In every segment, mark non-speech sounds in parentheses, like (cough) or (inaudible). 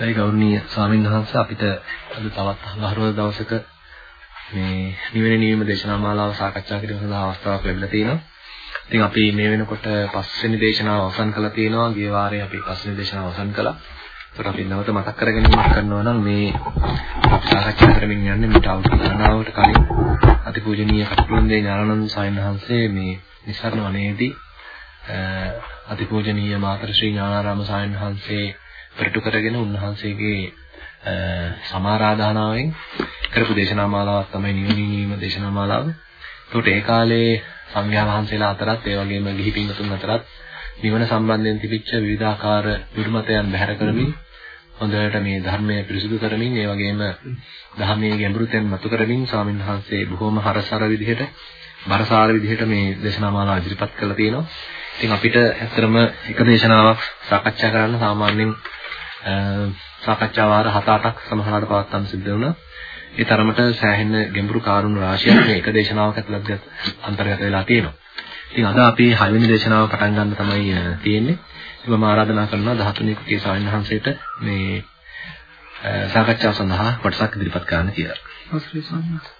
අවස්ථයි ගෞරවනීය ස්වාමීන් වහන්සේ අපිට අද තවත් අහවරවල් දවසක මේ නිවෙන නිවීම දේශනා මාලාව සාකච්ඡා කිරීම සඳහා අවස්ථාවක් ලැබිලා තිනවා. ඉතින් අපි මේ වෙනකොට පස්වෙනි දේශනාව අවසන් කළා තියෙනවා. ගිය වාරේ අපි පස්වෙනි දේශනාව අවසන් කළා. ඒකට අපි නැවත මතක් කරගැනීමක් කරනවා නම් මේ සාකච්ඡා කරමින් යන්නේ මේ අවුරුදු ගණනාවකට කලින් අතිපූජනීය කටුළුන්දේ ඥානানন্দ ස්වාමීන් වහන්සේ මේ නිසරණ වනයේදී අතිපූජනීය මාතර ශ්‍රී ඥානාරාම ස්වාමීන් වහන්සේ පෙරටු කරගෙන උන්වහන්සේගේ සමාරාධනාවෙන් කරපු දේශනා මාලාවක් තමයි නිවනීම දේශනා මාලාව. ඒකට ඒ කාලේ සංඝයා වහන්සේලා අතරත් ඒ වගේම ගිහි පින්වතුන් අතරත් නිවන සම්බන්ධයෙන් තිබිච්ච විවිධාකාර දුර්මතයන් බැහැර කරමින් හොඳට මේ ධර්මය පිරිසිදු කරමින් ඒ වගේම ධර්මයේ ගැඹුරුතෙන් මතු කරමින් ස්වාමීන් වහන්සේ බොහොම හරසාර විදිහට බරසාර විදිහට මේ දේශනා මාලාව ඉදිරිපත් කළා තියෙනවා. ඉතින් අපිට ඇත්තටම එක දේශනාවක් සාකච්ඡා කරන්න සාමාන්‍යයෙන් සාකච්ඡා වාර 7-8ක් සමහරවිට පවත්වන්න සිද්ධ වුණා. ඒ තරමට සෑහෙන ගැඹුරු කාරුණු රාශියක් මේ එක දේශනාවක ඇතුළත් අන්තර්ගත වෙලා තියෙනවා. ඉතින් අද අපි 6 වෙනි දේශනාව පටන් ගන්න තමයි තියෙන්නේ. මම ආරාධනා කරනවා 13 කුටිය ස්වාමීන් වහන්සේට මේ සාකච්ඡාව සඳහා කොටසක් ඉදිරිපත් කරන්න කියලා. අවසරයි ස්වාමීන් වහන්සේ.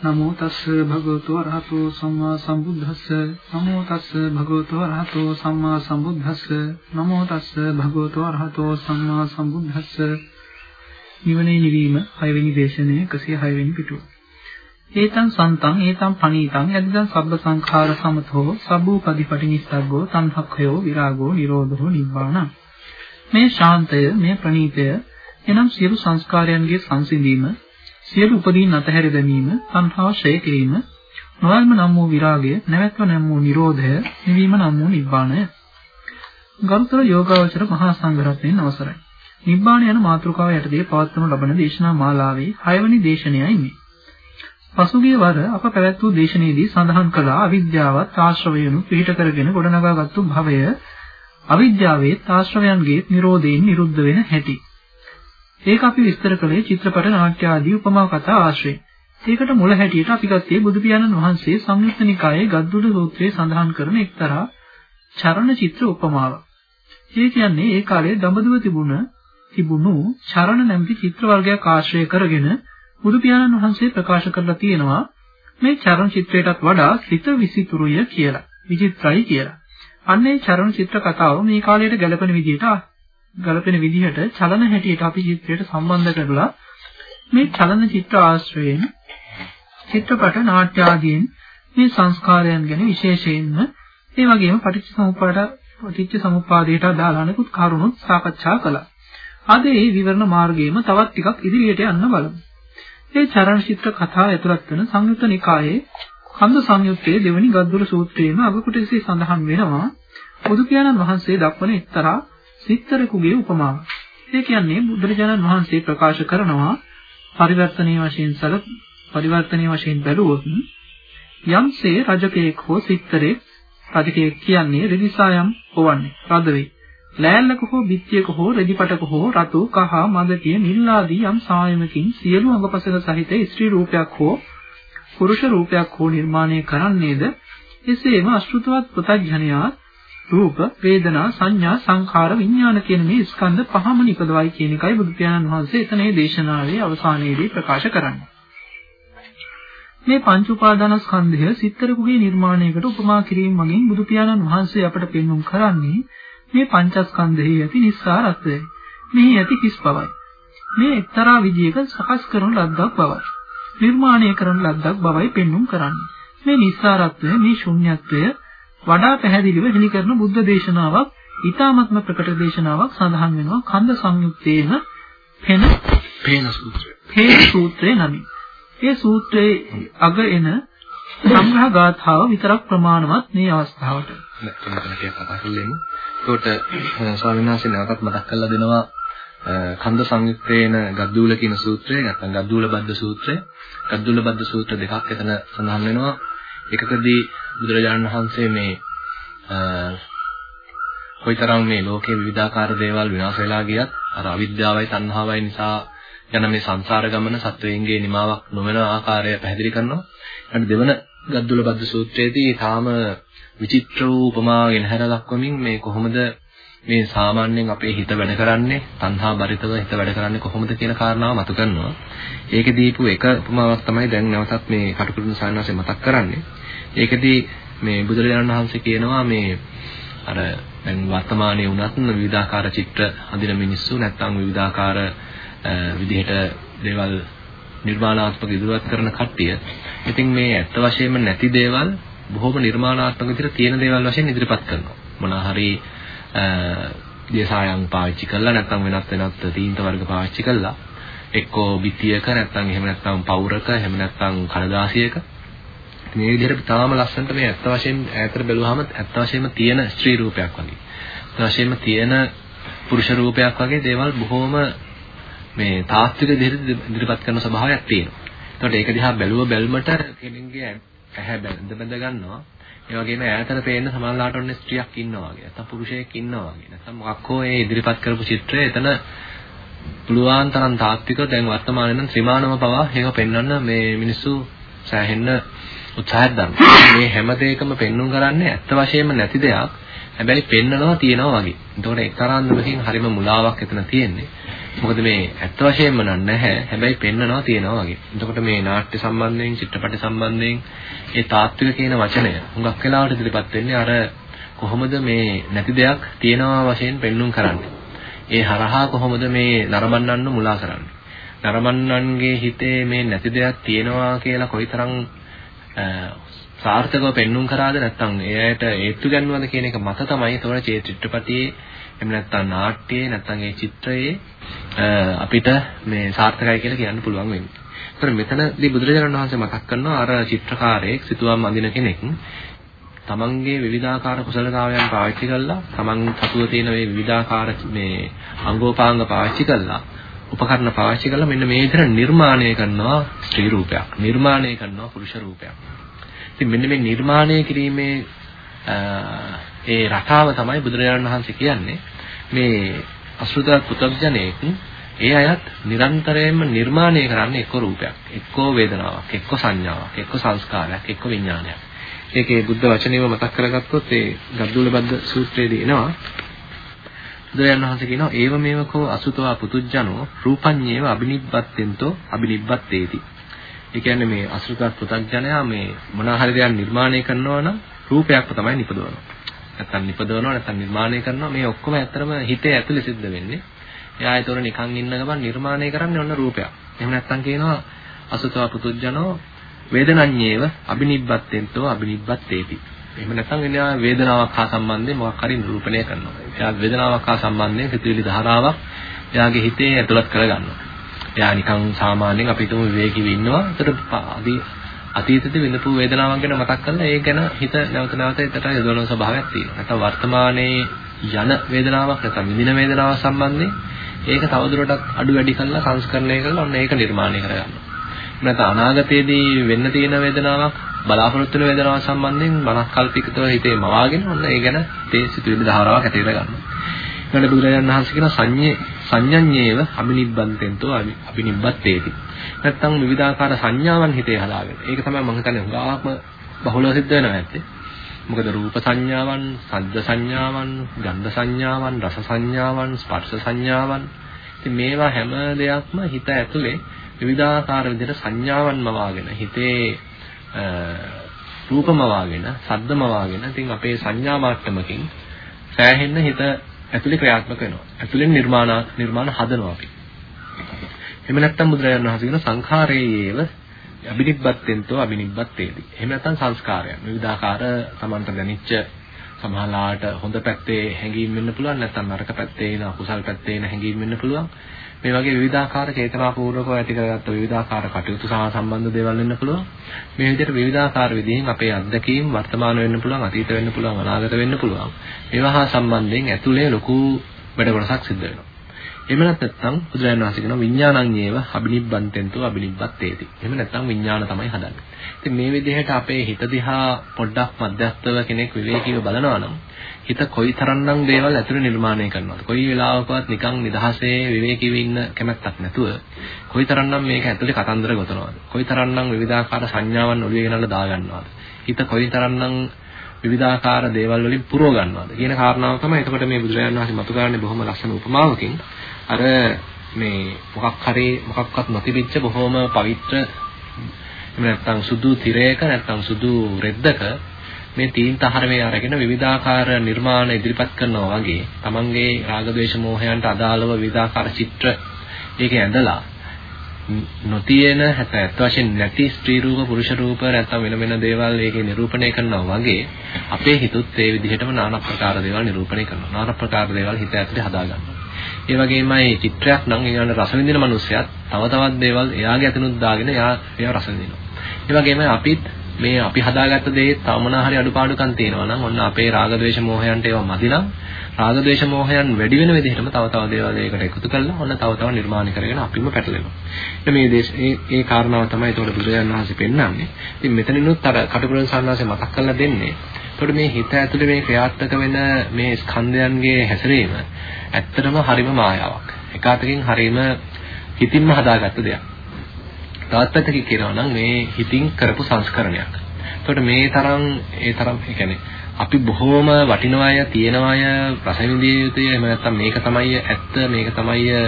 නමෝ තස්ස භගවතු අරහතෝ සම්මා සම්බුද්දස්ස නමෝ තස්ස භගවතු අරහතෝ සම්මා සම්බුද්දස්ස නමෝ තස්ස භගවතු අරහතෝ සම්මා සම්බුද්දස්ස නිවනේ නිවීම 6 වෙනි දේශනයේ 106 වෙනි පිටුව. ඒතං සන්තං ඒතං පනීතං යදිදං සබ්බ සංඛාර සමතෝ සබ්බූපදීපටි නිස්සග්ගෝ තණ්හක්ඛයෝ විරාගෝ නිරෝධෝ නිබ්බාණ. මේ ශාන්තය මේ ප්‍රණීතය එනම් සියලු සංස්කාරයන්ගේ සංසිඳීම සියලු උපදීන් අතහැර දැමීම, සංහාව ශ්‍රේ කිරීම, නොයල්ම නම් වූ විරාගය, නැවැත්ම නම් වූ නිරෝධය, නිවීම නම් වූ නිබ්බාණය. ගරුතර යෝගාවචර මහා සංඝරත්නයන් අවසරයි. නිබ්බාණ යන මාතෘකාව යටතේ පවත්වනු ලබන දේශනා මාලාවේ 6 වෙනි දේශනයයි මේ. පසුගිය වර අප පැවැත් වූ දේශනාවේදී සඳහන් කළ අවිද්‍යාවත් ආශ්‍රවයනු පිළිට කරගෙන ගොඩනගාගත්තු භවය අවිද්‍යාවේ ආශ්‍රවයන්ගේ නිරෝධයෙන් නිරුද්ධ වෙන හැටි. ඒක අපි විස්තර කළේ චිත්‍රපට නාට්‍ය ආදී උපමා කතා ආශ්‍රයෙන්. ඒකට මුල හැටියට අපි ගත්තේ බුදු පියාණන් වහන්සේ සංයුත්ත නිකායේ ගද්දුඩ සූත්‍රයේ සඳහන් කරන එක්තරා චරණ චිත්‍ර උපමාවක්. ඒ කියන්නේ ඒ කාලේ දඹදිව තිබුණ තිබුණු චරණ නැමැති චිත්‍ර වර්ගයක් ආශ්‍රය කරගෙන බුදු පියාණන් වහන්සේ ප්‍රකාශ කරලා තියෙනවා මේ චරණ චිත්‍රයටත් වඩා සිත විසිතුරුය කියලා. විචිත්‍රයි කියලා. අන්න ඒ චරණ චිත්‍ර කතාව මේ කාලයට ගැලපෙන විදිහට ගලපෙන විදිහට චලන හැටියට අපි චිත්‍රයට සම්බන්ධ කරලා මේ චලන චිත්‍ර ආශ්‍රයෙන් චිත්‍රපට නාට්‍ය ආදීන් මේ සංස්කාරයන් ගැන විශේෂයෙන්ම ඒ වගේම පටිච්චසමුප්පාද පටිච්චසමුප්පාදයට අදාළ අනෙකුත් කරුණුත් සාකච්ඡා කළා. අද මේ විවරණ මාර්ගයේම තවත් ටිකක් ඉදිරියට යන්න බලමු. මේ චරණ චිත්‍ර කතා ඇතුළත් වන සංයුත්ත නිකායේ කන්ද සංයුත්තේ දෙවනි ගද්දුර සූත්‍රයේම අග කොටසේ සඳහන් වෙනවා බුදු පියාණන් වහන්සේ දක්වන එක්තරා සිත්තරෙකුගේ උපමාව. ඒ කියන්නේ බුදුරජාණන් වහන්සේ ප්‍රකාශ කරනවා පරිවර්තනීය වශයෙන් සල පරිවර්තනීය වශයෙන් බැලුවොත් යම්සේ රජකෙක් හෝ සිත්තරෙක් රජකෙක් කියන්නේ රෙදිසායම් හොවන්නේ රද වේ. ලෑල්ලක හෝ බිත්තියක හෝ රෙදිපටක හෝ රතු කහ මදටිය නිල් ආදී යම් සායමකින් සියලු අංගපසක සහිත ස්ත්‍රී රූපයක් හෝ පුරුෂ රූපයක් හෝ නිර්මාණය කරන්නේද එසේම අශෘතවත් පුතඥයා රූප, වේදනා, සංඥා, සංඛාර, විඥාන කියන මේ ස්කන්ධ පහම නිපදවයි කියන එකයි බුදු පියාණන් වහන්සේ එතන මේ දේශනාවේ අවසානයේදී ප්‍රකාශ කරන්නේ. මේ පංච උපාදානස්කන්ධය සිත්තරකුගේ නිර්මාණයකට උපමා කිරීම මගින් බුදු පියාණන් වහන්සේ අපට පෙන්වුම් කරන්නේ මේ පංචස්කන්ධයේ ඇති නිස්සාරත්වය. මෙහි ඇති කිස් බවයි. මේ එක්තරා විදියක සකස් කරන ලද්දක් බවයි. නිර්මාණය කරන ලද්දක් බවයි පෙන්වුම් කරන්නේ. මේ නිස්සාරත්වය, මේ ශුන්‍යත්වය වඩා පැහැදිලිව හෙළි කරන බුද්ධ දේශනාවක් ඊ타මත්ම ප්‍රකට දේශනාවක් සඳහන් වෙනවා කන්ද සංයුත්තේන පෙන පේන සූත්‍රය. පේන සූත්‍රය නමින්. ඒ සූත්‍රයේ අග එන සංග්‍රහ ගාථාව විතරක් ප්‍රමාණවත් මේ අවස්ථාවට. නැත්නම් ටිකක් කතා කරලෙමු. ඒකට ස්වාමීන් වහන්සේ නැවතත් මතක් කරලා දෙනවා කන්ද සංයුත්තේන ගද්දූල කියන සූත්‍රය නැත්නම් ගද්දූල බද්ද සූත්‍රය. ගද්දූල බද්ද සූත්‍ර දෙකක් එතන සඳහන් වෙනවා. එකකදී බුදුරජාණන් වහන්සේ මේ කොයිතරම් මේ ලෝකේ විවිධාකාර දේවල් විනාශ වෙලා ගියත් අර අවිද්‍යාවයි තණ්හාවයි නිසා යන මේ සංසාර ගමන සත්වයන්ගේ නිමාවක් නොවන ආකාරය පැහැදිලි කරනවා. ඊට දෙවන ගද්දුල බද්ද සූත්‍රයේදී තාම විචිත්‍ර වූ උපමාගෙන හැර දක්වමින් මේ කොහොමද මේ සාමාන්‍යයෙන් අපේ හිත වැඩ කරන්නේ තණ්හා බරිතව හිත වැඩ කරන්නේ කොහොමද කියන කාරණාව මතු කරනවා. ඒකේ දීපු එක උපමාවක් තමයි දැන් නැවතත් මේ කටුකුරුන් සායනාසේ මතක් කරන්නේ. ඒකෙදී මේ බුදුරජාණන් වහන්සේ කියනවා මේ අර දැන් වර්තමානයේ වුණත් විවිධාකාර චිත්‍ර අඳින මිනිස්සු නැත්නම් විවිධාකාර විදිහට දේවල් නිර්මාණාත්මක ඉදිරිපත් කරන කට්ටිය. ඉතින් මේ ඇත්ත වශයෙන්ම නැති දේවල් බොහොම නිර්මාණාත්මක විදිහට තියෙන දේවල් වශයෙන් ඉදිරිපත් කරනවා. මොනවා හරි දියසායන් පාවිච්චි කළා නැත්නම් වෙනත් වෙනත් තීන්ත වර්ග පාවිච්චි කළා. එක්කෝ බිත්තියක නැත්නම් එහෙම නැත්නම් පවුරක එහෙම නැත්නම් කලදාසියක මේ විදිහට තාම ලස්සනට මේ ඇත්ත වශයෙන් ඈතට බැලුවාම ඇත්ත වශයෙන්ම තියෙන ස්ත්‍රී රූපයක් වගේ. ඇත්ත වශයෙන්ම තියෙන පුරුෂ රූපයක් වගේ දේවල් බොහොම මේ තාත්වික විදිහට ඉදිරිපත් කරන ස්වභාවයක් තියෙනවා. ඒකට ඒක දිහා බැලුව බැල්මට කෙනෙක්ගේ ඇහැ බැඳ බැඳ ගන්නවා. ඒ වගේම ඈතට පේන සමානලාට ඔන්න ස්ත්‍රියක් ඉන්නවා වගේ. නැත්නම් පුරුෂයෙක් ඉන්නවා වගේ. නැත්නම් මොකක් හෝ ඒ ඉදිරිපත් කරපු චිත්‍රය එතන පුළුවන් තරම් තාත්විකව දැන් වර්තමානයේ නම් ත්‍රිමානම පවා ඒක පෙන්වන්න මේ මිනිස්සු සෑහෙන්න උත්සාහයක් දරනවා. (laughs) මේ හැම දෙයකම පෙන්눔 කරන්නේ ඇත්ත වශයෙන්ම නැති දෙයක්. හැබැයි පෙන්නනවා තියනවා වගේ. එතකොට එක්තරා අන්දමකින් හරිම මුලාවක් එතන තියෙන්නේ. මොකද මේ ඇත්ත වශයෙන්ම නැහැ. හැබැයි පෙන්නනවා තියනවා වගේ. එතකොට මේ නාට්‍ය සම්බන්ධයෙන්, චිත්‍රපට සම්බන්ධයෙන් ඒ තාත්වික කියන වචනය හුඟක් වෙලාවට ඉදිරිපත් වෙන්නේ අර කොහොමද මේ නැති දෙයක් තියනවා වශයෙන් පෙන්눔 කරන්නේ. ඒ හරහා කොහොමද මේ නරඹන්නන්න මුලා කරන්නේ. නරඹන්නන්ගේ හිතේ මේ නැති දෙයක් තියෙනවා කියලා කොයිතරම් සාර්ථකව පෙන්눔 කරාද නැත්නම් ඒ ඇයට ඒත්තු ගන්නවද කියන එක මත තමයි ඒතකොට චිත්‍රපටියේ එහෙම නැත්නම් නාට්‍යයේ නැත්නම් ඒ චිත්‍රයේ අපිට මේ සාර්ථකයි කියලා කියන්න පුළුවන් වෙන්නේ. ඒතර මෙතනදී බුදුරජාණන් වහන්සේ මතක් කරනවා අර චිත්‍රකාරයෙක් සිතුවම් අඳින කෙනෙක් තමන්ගේ විවිධාකාර කුසලතාවයන් පාවිච්චි කළා තමන් සතුව තියෙන මේ විවිධාකාර මේ අංගෝපාංග පාවිච්චි කළා උපකරණ පාවිච්චි කළා මෙන්න මේ විදිහට නිර්මාණය කරනවා ස්ත්‍රී රූපයක්. නිර්මාණය කරනවා පුරුෂ රූපයක්. ඉතින් මෙන්න මේ නිර්මාණය කිරීමේ ඒ රටාව තමයි බුදුරජාණන් වහන්සේ කියන්නේ. මේ අසුත පුතග්ජනෙක් ඒ අයත් නිරන්තරයෙන්ම නිර්මාණය කරන්නේ එක්ක රූපයක් එක්ක වේදනාවක් එක්ක සංඥාවක් එක්ක සංස්කාරයක් එක්ක විඥානයක්. ඒකේ බුද්ධ වචනේම මතක් කරගත්තොත් ඒ ගද්දුල බද්ද සූත්‍රයේදී එනවා. බුදුරජාණන් වහන්සේ කියනවා ඒව මේවකෝ අසුතවා පුතුජ්ජනෝ රූපඤ්ඤේව අබිනිබ්බත්තෙන්තෝ අබිනිබ්බත්තේති. ඒ කියන්නේ මේ අසුතවත් පුතග්ජනයා මේ මොනවා හරි දෙයක් නිර්මාණය කරනවා නම් රූපයක්ම තමයි නිපදවනවා. නැත්තම් නිපදවනවා නැත්තම් නිර්මාණය කරනවා මේ ඔක්කොම ඇත්තටම හිතේ ඇතුලේ සිද්ධ වෙන්නේ. එයා ඒතොර නිකන් ඉන්න ගමන් නිර්මාණය කරන්නේ ඔන්න රූපයක්. එහෙම නැත්තම් කියනවා අසුතවා පුතුජ්ජනෝ වේදනඤ්ඤේව අබිනිබ්බත්තෙන්තෝ අබිනිබ්බත්තේති. එහෙම නැත්නම් එයා වේදනාවක් හා සම්බන්ධයෙන් මොකක් හරි නිරූපණය කරනවා. එයා වේදනාවක් හා සම්බන්ධයෙන් සිතුවිලි ධාරාවක් එයාගේ හිතේ ඇතුළත් කරගන්නවා. එයා නිකන් සාමාන්‍යයෙන් අපි හිතමු විවේකීව ඉන්නවා. ඒතර අතීතයේ විඳපු වේදනාවක් ගැන මතක් කරලා ඒ ගැන හිත නැවත නැවත එතට යොදවන ස්වභාවයක් තියෙනවා. නැත්නම් වර්තමානයේ යන වේදනාවක් නැත්නම් විඳින වේදනාවක් සම්බන්ධයෙන් ඒක තවදුරටත් අඩු වැඩි කරලා සංස්කරණය කරලා ඔන්න ඒක නිර්මාණය කරගන්නවා. නැත්නම් අනාගතයේදී වෙන්න තියෙන වේදනාවක් බලාපොරොත්තු වෙන වේදනාව සම්බන්ධයෙන් මනස් කල්පිතව හිතේ මවාගෙන ඔන්න ඒ ගැන තේ සිතුවිලි ධාරාවක් ඇති කර ගන්නවා. ඊළඟ බුදුරජාණන් වහන්සේ කියන සංඤේ සංඤඤ්ඤේව අබිනිබ්බන්තෙන්තෝ අබිනිබ්බත්තේති. නැත්තම් විවිධාකාර සංඥාවන් හිතේ හදාගෙන. ඒක තමයි මම හිතන්නේ හුඟාක්ම බහුලව සිද්ධ වෙනවා ඇත්තේ. මොකද රූප සංඥාවන්, ශබ්ද සංඥාවන්, ගන්ධ සංඥාවන්, රස සංඥාවන්, ස්පර්ශ සංඥාවන්. ඉතින් මේවා හැම දෙයක්ම හිත ඇතුලේ විවිධාකාර විදිහට සංඥාවන් මවාගෙන හිතේ රූපම වාගෙන, සද්දම වාගෙන, ඉතින් අපේ සංඥා මාට්ටමකින් සෑහෙන්න හිත ඇතුලේ ක්‍රියාත්මක වෙනවා. ඇතුලෙන් නිර්මාණ නිර්මාණ හදනවා අපි. එහෙම නැත්නම් බුදුරජාණන් වහන්සේ කියන සංඛාරයේව අබිනිබ්බත්තෙන්තෝ අබිනිබ්බත්තේති. එහෙම නැත්නම් සංස්කාරයන්. විවිධාකාර සමන්ත දැනිච්ච සමහරලාට හොඳ පැත්තේ හැඟීම් වෙන්න පුළුවන් නැත්නම් නරක පැත්තේ එන අකුසල් පැත්තේ එන හැඟීම් වෙන්න පුළුවන්. මේ වගේ විවිධාකාර චේතනාපූර්වකව ඇති කරගත්ත විවිධාකාර කටයුතු සහ සම්බන්ධ දේවල් වෙන්න පුළුවන්. මේ විදිහට විවිධාකාර විදිහෙන් අපේ අත්දැකීම් වර්තමාන වෙන්න පුළුවන්, අතීත වෙන්න පුළුවන්, අනාගත වෙන්න පුළුවන්. මේවා හා සම්බන්ධයෙන් ඇතුලේ ලොකු වැඩ කොටසක් සිද්ධ වෙනවා. එහෙම නැත්නම් බුදුරජාණන් වහන්සේ කියනවා විඥානඤ්ඤේව අබිනිබ්බන්තෙන්තෝ අබිනිබ්බත්තේති. එහෙම නැත්නම් විඥාන තමයි හදන්නේ. ඉතින් මේ විදිහට අපේ හිත දිහා පොඩ්ඩක් මධ්‍යස්තව කෙනෙක් විවේකීව බලනවා නම් හිත කොයිතරම්නම් දේවල් ඇතුළේ නිර්මාණය කරනවද? කොයි වෙලාවකවත් නිකන් නිදහසේ විවේකීව ඉන්න කැමැත්තක් නැතුව කොයිතරම්නම් මේක ඇතුළේ කතන්දර ගොතනවද? කොයිතරම්නම් විවිධාකාර සංඥාවන් ඔළුවේ ගෙනල්ලා දාගන්නවද? හිත කොයිතරම්නම් විවිධාකාර දේවල් වලින් පුරව ගන්නවාද කියන කාරණාව තමයි එතකොට මේ බුදුරජාණන් වහන්සේ මතු කරන්නේ බොහොම ලස්සන උපමාවකින් අර මේ මොකක් හරි මොකක්වත් නොතිබිච්ච බොහොම පවිත්‍ර එහෙම නැත්නම් සුදු තිරයක නැත්නම් සුදු රෙද්දක මේ තීන් තහරමේ අරගෙන විවිධාකාර නිර්මාණ ඉදිරිපත් කරනවා වගේ තමන්ගේ රාග ద్వේෂ මෝහයන්ට අදාළව විවිධාකාර චිත්‍ර ඒක ඇඳලා නොතියෙන හැට වශයෙන් නැති ස්ත්‍රී රූප පුරුෂ රූප නැත්නම් වෙන වෙන දේවල් ඒකේ නිරූපණය කරනවා වගේ අපේ හිතුත් ඒ විදිහටම নানা ප්‍රකාර දේවල් නිරූපණය කරනවා নানা ප්‍රකාර දේවල් හිත ඇතුලේ හදා ගන්නවා ඒ වගේමයි චිත්‍රයක් නම් ඊළඟ රස විඳින මනුස්සයත් තව තවත් දේවල් එයාගේ අතනුත් දාගෙන එයා ඒවා රස විඳිනවා. ඒ වගේමයි අපිත් මේ අපි හදාගත්ත දේ තමනා හරි අඩුපාඩුකම් තියෙනවා නම් ඔන්න අපේ රාග ద్వේෂ මෝහයන්ට ඒවා මදි නම් රාග ద్వේෂ මෝහයන් වැඩි වෙන විදිහටම තව තව දේවල් ඒකට එකතු කරලා ඔන්න තව තව නිර්මාණය කරගෙන අපිම පැටලෙනවා. ඉතින් මේ දේශ මේ මේ කාරණාව තමයි ඒතකොට බුදුරජාණන් වහන්සේ පෙන්වන්නේ. ඉතින් මෙතනිනුත් අර කටුකුරුන් සන්නාසය මතක් කරලා දෙන්නේ එතකොට මේ හිත ඇතුලේ මේ ක්‍රියාත්මක වෙන මේ ස්කන්ධයන්ගේ හැසිරීම ඇත්තටම හරිම මායාවක්. එක අතකින් හරිම හිතින්ම හදාගත්ත දෙයක්. තවත් පැත්තකින් කියනවා නම් මේ හිතින් කරපු සංස්කරණයක්. එතකොට මේ තරම් ඒ තරම් ඒ කියන්නේ අපි බොහෝම වටිනවාය තියෙනවාය රසවිඳිය යුතුය එහෙම නැත්නම් මේක තමයි ඇත්ත මේක තමයි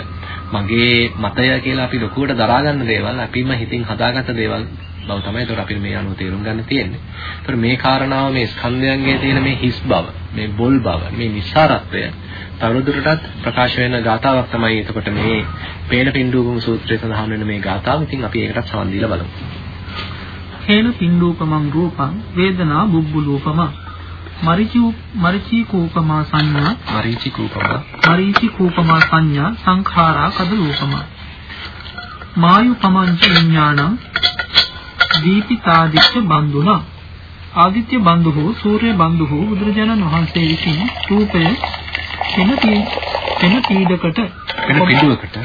මගේ මතය කියලා අපි ලොකුවට දරා ගන්න දේවල් අපිම හිතින් හදාගත්ත දේවල් බව තමයි ඒතර අපිට මේ අනුව තේරුම් ගන්න තියෙන්නේ. ඒතර මේ කාරණාව මේ ස්කන්ධයන්ගේ තියෙන මේ හිස් බව, මේ බොල් බව, මේ නිස්සාරත්වය තවදුරටත් ප්‍රකාශ වෙන ගාතාවක් තමයි එතකොට මේ පේන පින්ඩූපම සූත්‍රයේ සඳහන් වෙන මේ ගාතාව. ඉතින් අපි ඒකටත් සමන් දීලා බලමු. හේන පින්ඩූපමං රූපං වේදනා බුබ්බුලූපමං. මරිචි මරිචි කූපමා සංඥා. මරිචි කූපමා මරිචි කූපමා සංඥා සංඛාරා කදලූපමා. මායුපමංච විඥානං දීපිතාදිත්‍ය බන්දුනා ආදිත්‍ය බන්දුහෝ සූර්ය බන්දුහෝ බුදුරජාණන් වහන්සේ විසින් රූපය වෙන වෙන පීඩකට වෙන පිටුවකට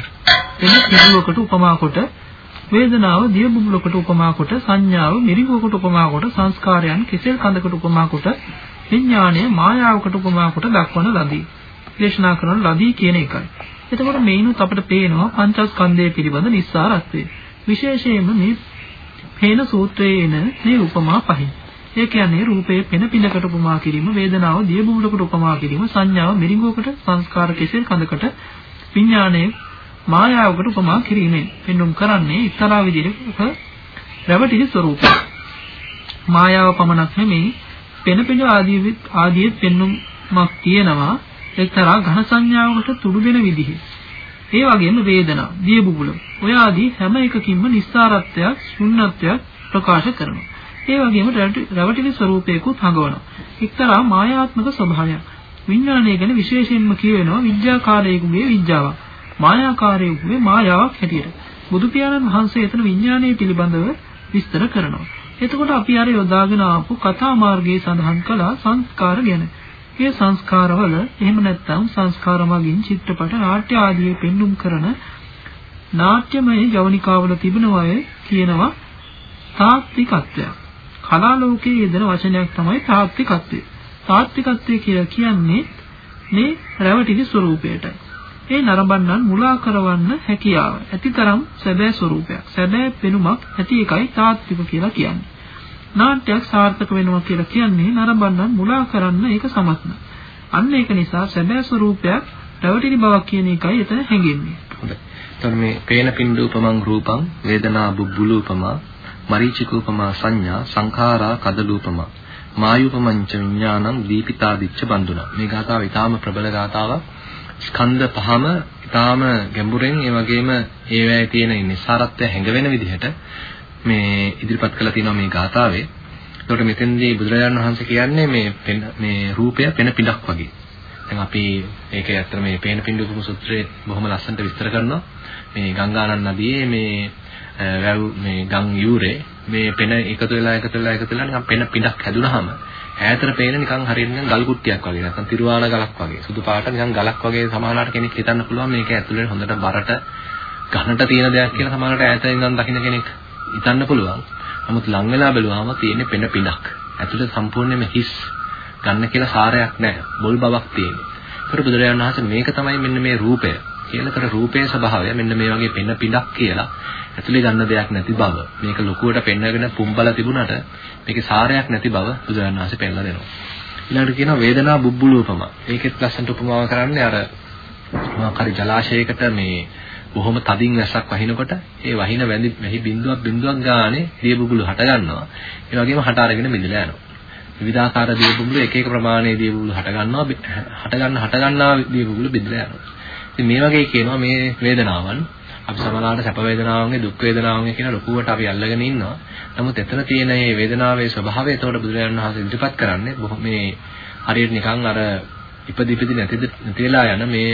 වෙන පිටුවකට උපමා කොට වේදනාව දිය බුබුලකට උපමා කොට සංඥාව මිරිඟුවකට උපමා කොට සංස්කාරයන් කෙසෙල් කඳකට උපමා කොට විඥාණය මායාවකට උපමා කොට දක්වන ලදී. දේශනා කරන ලදී කියන එකයි. එතකොට මේනොත් අපිට පේනවා පංචස්කන්ධය පිළිබඳ නිස්සාරත්වය. විශේෂයෙන්ම මේ පේන සූත්‍රයේ එන මේ උපමා පහින්. ඒ කියන්නේ රූපයේ පෙන පිනකට උපමා කිරීම, වේදනාව දිය බුමුලකට උපමා කිරීම, සංඥාව මිරිඟුවකට, සංස්කාර කෙසෙල් කඳකට, විඥාණය මායාවකට උපමා කිරීමෙන් පෙන්වුම් කරන්නේ එක්තරා විදිහක රැවටිලි ස්වરૂපය. මායාව පමණක් නෙමෙයි පෙන පින ආදී ආදී පෙන්වුමක් තියෙනවා එක්තරා ඝන සංඥාවකට තුඩු දෙන විදිහ. ඒ වගේම වේදනා, දිය බුබුල, ඔය ආදී හැම එකකින්ම නිස්සාරත්වයක්, ශුන්‍යත්වයක් ප්‍රකාශ කරනවා. ඒ වගේම රැවටිලි ස්වરૂපයකුත් හඟවනවා. එක්තරා මායාත්මක ස්වභාවයක්. විඥානය ගැන විශේෂයෙන්ම කියවෙනවා විඥාකාරයෙකුගේ විඥාවක්. මායාකාරයෙකුගේ මායාවක් හැටියට. බුදු පියාණන් වහන්සේ එතන විඥානය පිළිබඳව විස්තර කරනවා. එතකොට අපි අර යොදාගෙන ආපු කතා මාර්ගයේ සඳහන් කළා සංස්කාර ගැන. මේ සංස්කාරවල එහෙම නැත්නම් සංස්කාර මගින් චිත්‍රපට නාට්‍ය ආදී පෙන්눔 කරන නාට්‍යමය ජවනිකාවල තිබෙනවය කියනවා තාත්විකත්වයක්. කලා ලෝකයේ යෙදෙන වචනයක් තමයි තාත්විකත්වය. තාත්විකත්වය කියලා කියන්නේ මේ රැවටිලි ස්වરૂපයට. ඒ නරඹන්නන් මුලා කරවන්න හැකියාව. ඇතිතරම් සැබෑ ස්වરૂපයක්. සැබෑ පෙනුමක් ඇති එකයි තාත්වික කියලා කියන්නේ. නාට්‍යයක් සාර්ථක වෙනවා කියලා කියන්නේ නරඹන්නන් මුලා කරන්න ඒක සමත්න. අන්න ඒක නිසා සැබෑ ස්වરૂපයක් රැවටිලි බවක් කියන එකයි එතන හැඟෙන්නේ. හොඳයි. එතකොට මේ පේන පින්දූපමං රූපං වේදනා බුබ්බුලූපමා මරීචිකූපමා සංඥා සංඛාරා කදලූපමා. මායුපමංච විඥානං දීපිතාදිච්ච බන්දුනා මේ ගාථාව ඊටාම ප්‍රබල ගාථාවක්. ස්කන්ධ පහම ඊටාම ගැඹුරෙන් ඒ වගේම ඒවැය තියෙන නිසාරත්වය හැඟවෙන විදිහට මේ ඉදිරිපත් කළා තියෙනවා මේ ගාථාවේ. එතකොට මෙතෙන්දී බුදුරජාණන් වහන්සේ කියන්නේ මේ මේ රූපය පෙන පිටක් වගේ. දැන් අපි මේක ඇත්තට මේ පේන පින්දුකුම සූත්‍රයේ බොහොම ලස්සනට විස්තර කරනවා. මේ ගංගානන් නදියේ මේ වැව් මේ ගම් යූරේ මේ පෙන එකතු වෙලා එකතු වෙලා එකතු වෙලා නිකන් පෙන පිටක් හැදුනහම ඈතට පේන නිකන් හරියට නිකන් ගල් කුට්ටියක් වගේ නැත්නම් තිරුවාන ගලක් වගේ සුදු පාට නිකන් ගලක් වගේ සමහරවිට කෙනෙක් හිතන්න පුළුවන් මේක ඇතුලේ හොඳට බරට ඝනට තියෙන දෙයක් කියලා සමහරවිට ඈත ඉඳන් දකින්න කෙනෙක් හිතන්න පුළුවන්. නමුත් ලං වෙලා බැලුවාම තියෙන්නේ පෙන පිටක්. ඇතුලේ සම්පූර්ණයෙන්ම හිස් ගන්න කියලා සාරයක් නැහැ. බොල් බවක් තියෙන්නේ. ඒතර බුදුරජාණන් වහන්සේ මේක තමයි මෙන්න මේ රූපය. කියනතර රූපයේ ස්වභාවය මෙන්න මේ වගේ පෙන පිටක් කියලා ඇතුලේ ගන්න දෙයක් නැති බව. මේක ලොකුවට පෙන්නගෙන පුම්බලා තිබුණාට මේකේ සාරයක් නැති බව බුදුරජාණන් වහන්සේ පෙන්නලා දෙනවා. ඊළඟට කියනවා වේදනා බුබ්බුලූපම. ඒකෙත් ලස්සනට උපමාව කරන්නේ අර මොකක් හරි ජලාශයකට මේ බොහොම තදින් වැස්සක් වහිනකොට ඒ වහින වැඳි මෙහි බිඳුවක් බිඳුවක් ගානේ දිය බුබුලු හට ගන්නවා. ඒ වගේම හට අරගෙන මිදලා යනවා. විවිධාකාර දිය බුබුලු එක එක ප්‍රමාණයේ දිය බුබුලු හට ගන්නවා හට ගන්න හට ගන්නා දිය බුබුලු බිඳලා යනවා. ඉතින් මේ වගේ කියනවා මේ වේදනාවන් අපි සමහරවිට සැප වේදනාවන්ගේ දුක් වේදනාවන්ගේ කියන ලොකුවට අපි අල්ලගෙන ඉන්නවා. නමුත් එතන තියෙන මේ වේදනාවේ ස්වභාවය එතකොට බුදුරජාණන් වහන්සේ ඉදිරිපත් කරන්නේ බොහොම මේ හරියට නිකන් අර ඉපදි ඉපදි නැතිද නැති වෙලා යන මේ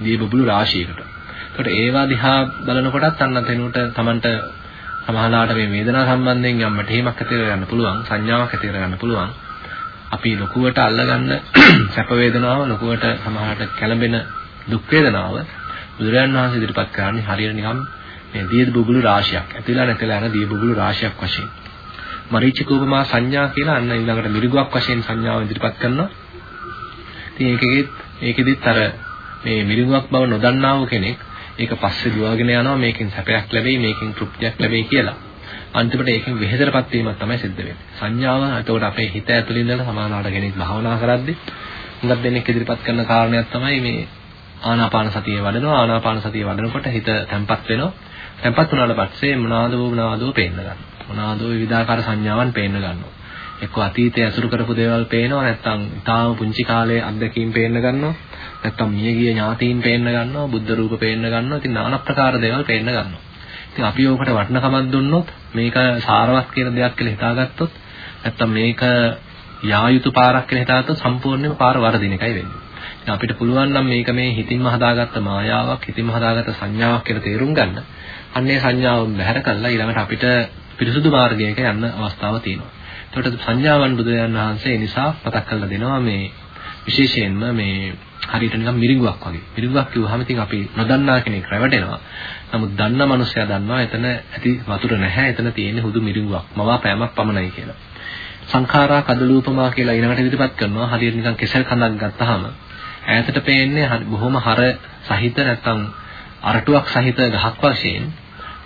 දී බබළු රාශියකට. එතකොට ඒවා දිහා බලනකොටත් අන්න තැනුට Tamanට සමහරලාට මේ වේදනාව සම්බන්ධයෙන් යම් මටීමක් ඇති කරගන්න පුළුවන් සංඥාවක් ඇති කරගන්න පුළුවන්. අපි ලොකුවට අල්ලගන්න (clears throat) සැප වේදනාව ලොකුවට සමහරට කැළඹෙන දුක් වේදනාව බුදුරජාන් වහන්සේ ඉදිරිපත් කරන්නේ හරියට නිකම් මේ දිය බුබුලු රාශියක්. ඇතිලා නැතිලා යන දිය බුබුලු රාශියක් වශයෙන්. මරීචිකෝපමා සංඥා කියලා අන්න ඊළඟට මිරිගුවක් වශයෙන් සංඥාව ඉදිරිපත් කරනවා. ඉතින් ඒකෙදිත් ඒකෙදිත් අර මේ මිරිඟුවක් බව නොදන්නා වූ කෙනෙක් ඒක පස්සේ දුවගෙන යනවා මේකෙන් සැපයක් ලැබෙයි මේකෙන් තෘප්තියක් ලැබෙයි කියලා. අන්තිමට ඒකෙන් වෙහෙතරපත් වීමක් තමයි සිද්ධ වෙන්නේ. සංඥාව එතකොට අපේ හිත ඇතුළේ ඉඳලා සමානාවට කෙනෙක් භාවනා කරද්දී හුඟක් දෙනෙක් ඉදිරිපත් කරන කාරණයක් තමයි මේ ආනාපාන සතිය වඩනවා. ආනාපාන සතිය වඩනකොට හිත තැම්පත් වෙනවා. තැම්පත් වුණාට පස්සේ මොනවාද මොනවාදෝ පේන්න ගන්නවා. මොනවාදෝ විවිධාකාර සංඥාවන් පේන්න ගන්නවා. එක්ක අතීතයේ අසුරු කරපු දේවල් පේනවා. නැත්නම් තාම පුංචි කාලේ අත්දැකීම් පේන්න ගන්නවා. නැත්නම් මියගිය ඥාතීන් පේන්න ගන්නවා. බුද්ධ රූප පේන්න ගන්නවා. ඉතින් নানা ප්‍රකාර දේවල් පේන්න ගන්නවා. ඉතින් අපි ඕකට වටිනකමක් දුන්නොත් මේක සාරවත් කියන දෙයක් කියලා හිතාගත්තොත් නැත්නම් මේක යා යුතු පාරක් කියලා හිතාගත්තොත් සම්පූර්ණයෙන්ම පාර වරදින එකයි වෙන්නේ. ඉතින් අපිට පුළුවන් නම් මේක මේ හිතින්ම හදාගත්ත මායාවක් හිතින්ම හදාගත්ත සංඥාවක් කියලා තේරුම් ගන්න අන්නේ සංඥාව බැහැර කළා ඊළඟට අපිට පිරිසුදු මාර්ගයක යන්න අවස්ථාවක් තියෙනවා එතකොට සංඥාවන් බුදුරජාණන් වහන්සේ ඒ නිසා මතක් කරලා දෙනවා මේ විශේෂයෙන්ම මේ හරියට නිකන් මිරිඟුවක් වගේ. මිරිඟුවක් කිව්වහම ඉතින් අපි නොදන්නා කෙනෙක් රැවටෙනවා. නමුත් දන්න මනුස්සයා දන්නවා එතන ඇති වතුර නැහැ. එතන තියෙන්නේ හුදු මිරිඟුවක්. මවා පෑමක් පමණයි කියලා. සංඛාරා කදලූපමා කියලා ඊළඟට ඉදිරිපත් කරනවා. හරියට නිකන් කෙසල් කඳක් ගත්තාම ඈතට පේන්නේ බොහොම හර සහිත නැත්නම් අරටුවක් සහිත ගහක් වශයෙන්.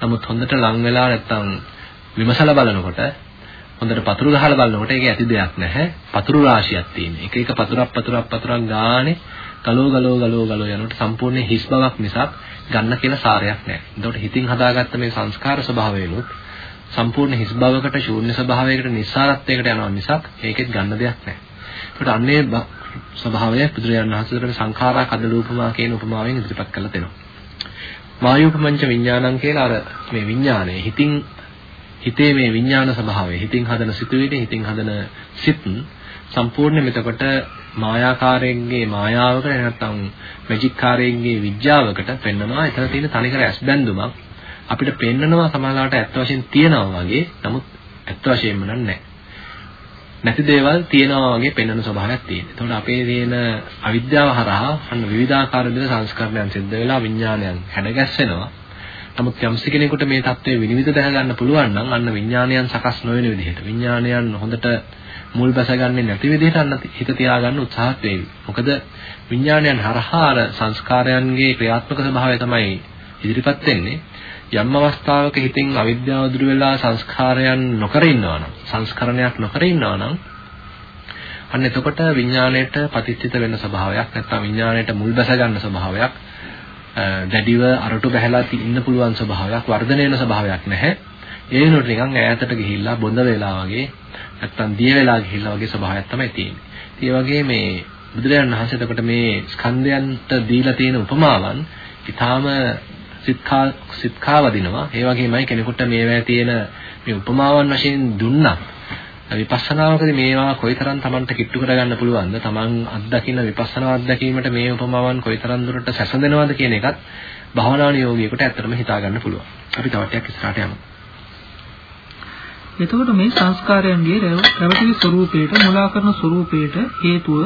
නමුත් හොඳට ලං වෙලා නැත්නම් විමසලා බලනකොට හොඳට පතුරු ගහලා බලනකොට ඒකේ ඇති දෙයක් නැහැ. පතුරු රාශියක් තියෙනවා. එක එක පතුරක් පතුරක් පතුරක් ගානේ ගලෝ ගලෝ ගලෝ ගලෝ යනකොට සම්පූර්ණ හිස් බවක් මිසක් ගන්න කියලා සාරයක් නැහැ. එතකොට හිතින් හදාගත්ත මේ සංස්කාර ස්වභාවයලුත් සම්පූර්ණ හිස් බවකට ශූන්‍ය ස්වභාවයකට නිස්සාරත්වයකට යනවා මිසක් ඒකෙත් ගන්න දෙයක් නැහැ. එතකොට අන්නේ ස්වභාවය බුදුරජාණන් වහන්සේට සංඛාරා කදලූපමා කියන උපමාවෙන් ඉදිරිපත් කරලා දෙනවා. වායුපමංච විඥානං කියලා අර මේ විඥානය හිතින් හිතේ මේ විඥාන ස්වභාවය හිතින් හදන සිතුවිලි හිතින් හදන සිත් සම්පූර්ණයෙන්ම එතකොට මායාකාරයෙන්ගේ මායාවකට නැත්නම් මැජික් කාරයෙන්ගේ විද්‍යාවකට පෙන්වනවා එතන තියෙන තනිකර ඇස් බැඳුමක් අපිට පෙන්නනවා සමාලාවට ඇත්ත වශයෙන් තියෙනවා වගේ. නමුත් ඇත්ත වශයෙන්ම නැහැ. නැති දේවල් තියෙනවා වගේ පෙන්වන ස්වභාවයක් තියෙනවා. එතකොට අපේ තියෙන අවිද්‍යාව හරහා අන්න විවිධාකාර විදිහට සංස්කරණයන් සිද්ධ වෙලා විඥානයන් හැඩගැස්සෙනවා. නමුත් යම්ස කෙනෙකුට මේ தත්ත්වය විනිවිද දැනගන්න පුළුවන් නම් අන්න විඥානයන් සකස් නොවන විදිහට විඥානයන් හොඳට මුල් බැසගන්නේ නැති විදිහට අන්න හිත තියාගන්න උත්සාහත් වේවි. මොකද විඥානයන් හරහා අර සංස්කාරයන්ගේ ක්‍රියාත්මක ස්වභාවය තමයි ඉදිරිපත් වෙන්නේ. යම් අවස්ථාවක හිතින් අවිද්‍යාව දුර වෙලා සංස්කාරයන් නොකර ඉන්නවා නම් සංස්කරණයක් නොකර ඉන්නවා නම් අන්න එතකොට විඥාණයට ප්‍රතිචිත වෙන ස්වභාවයක් නැත්නම් විඥාණයට මුල් බැස ගන්න ස්වභාවයක් දැඩිව අරටු බහැලා ඉන්න පුළුවන් ස්වභාවයක් වර්ධනය වෙන ස්වභාවයක් නැහැ. ඒ වෙනුවට නිකන් ඈතට ගිහිල්ලා බොඳ වෙලා වගේ නැත්තම් දිය වෙලා ගිහිල්ලා වගේ ස්වභාවයක් තමයි තියෙන්නේ. ඒ වගේ මේ බුදුරජාණන් වහන්සේ එතකොට මේ ස්කන්ධයන්ට දීලා තියෙන උපමාවන් ඊටාම සිත්කා සිත්කා වදිනවා. ඒ වගේමයි කෙනෙකුට මේවැය තියෙන මේ උපමාවන් වශයෙන් දුන්නා විපස්සනාවකදී මේවා කොයිතරම් Tamanට කිට්ටු කරගන්න පුළුවන්ද? Taman අත්දකින්න විපස්සනා අත්දැකීමට මේ උපමාවන් කොයිතරම් දුරට සැසඳෙනවද කියන එකත් භවනා නියෝගියෙකුට ඇත්තටම හිතා ගන්න පුළුවන්. අපි තව ටිකක් ඉස්සරහට යමු. එතකොට මේ සංස්කාරයන්ගේ රැවටිලි ස්වરૂපයට මුලා කරන ස්වરૂපයට හේතුව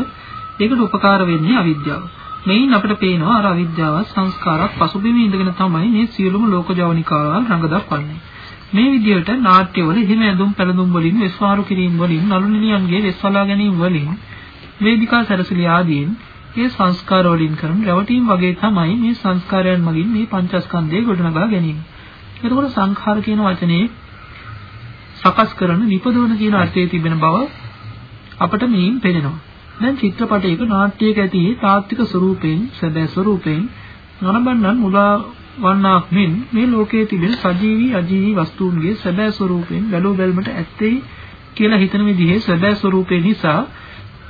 ඒකට උපකාර වෙන්නේ අවිද්‍යාව. මෙයින් අපිට පේනවා අර අවිද්‍යාව සංස්කාරක් පසුබිම ඉඳගෙන තමයි මේ සියලුම ලෝක ජවනිකාවල් රඟ දක්වන්නේ. මේ විදිහට නාට්‍යවල හිම ඇඳුම් පැළඳුම් වලින් වෙස්වාරු කිරීම වලින් නළු නිලියන්ගේ වෙස්වලා ගැනීම වලින් වේදිකා සැරසිලි ආදීන් ඒ සංස්කාර වලින් කරන රැවටීම් වගේ තමයි මේ සංස්කාරයන් මගින් මේ පංචස්කන්ධය ගොඩනගා ගැනීම. එතකොට සංඛාර කියන වචනේ සකස් කරන නිපදවන කියන අර්ථයේ තිබෙන බව අපට මේන් පේනවා. දැන් චිත්‍රපටයක නාට්‍යයක ඇති තාත්වික ස්වරූපයෙන් සැබෑ ස්වරූපයෙන් නරඹන්නන් මුලා වන්නාක් මෙන් මේ ලෝකයේ තිබෙන සජීවී අජීවී වස්තුන්ගේ සැබෑ ස්වරූපයෙන් බැලූ බැල්මට ඇත්තේ කියලා හිතන විදිහේ සැබෑ ස්වරූපය නිසා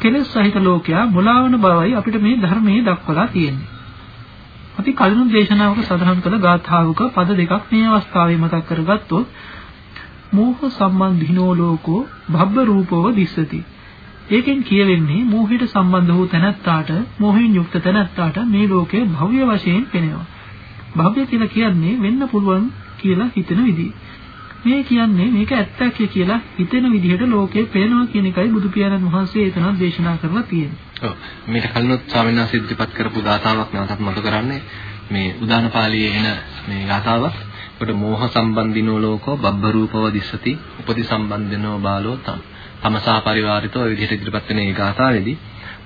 කෙලෙස් සහිත ලෝකයා මුලාවන බවයි අපිට මේ ධර්මයේ දක්වලා තියෙන්නේ. අපි කලින් දේශනාවක සඳහන් කළ ගාථාවක පද දෙකක් මේ අවස්ථාවේ මතක් කරගත්තොත් මෝහ සම්බන්ධිනෝ ලෝකෝ භබ්බ රූපව දිස්සති. ඒකෙන් කියවෙන්නේ මෝහයට සම්බන්ධ වූ තැනැත්තාට මෝහයෙන් යුක්ත තැනැත්තාට මේ ලෝකය භව්‍ය වශයෙන් පෙනෙනවා. භව්‍ය කියලා කියන්නේ වෙන්න පුළුවන් කියලා හිතෙන විදිහ. මේ කියන්නේ මේක ඇත්තක් කියලා හිතෙන විදිහට ලෝකේ පේනවා කියන එකයි බුදු පියාණන් වහන්සේ එතන දේශනා කරලා තියෙන්නේ. ඔව්. මේක කලිනුත් ස්වාමීන් වහන්සේ ඉදිරිපත් කරපු ගාථාවක් නැවතත් මතක කරන්නේ මේ උදාන පාළියේ එන මේ ගාථාවක්. ඒකට මෝහ සම්බන්ධිනෝ ලෝකෝ බබ්බ රූපව දිස්සති උපදි සම්බන්ධිනෝ බාලෝ තම් තමසා පරිවාරිතෝ විදිහට ඉදිරිපත් වෙන මේ ගාථාවේදී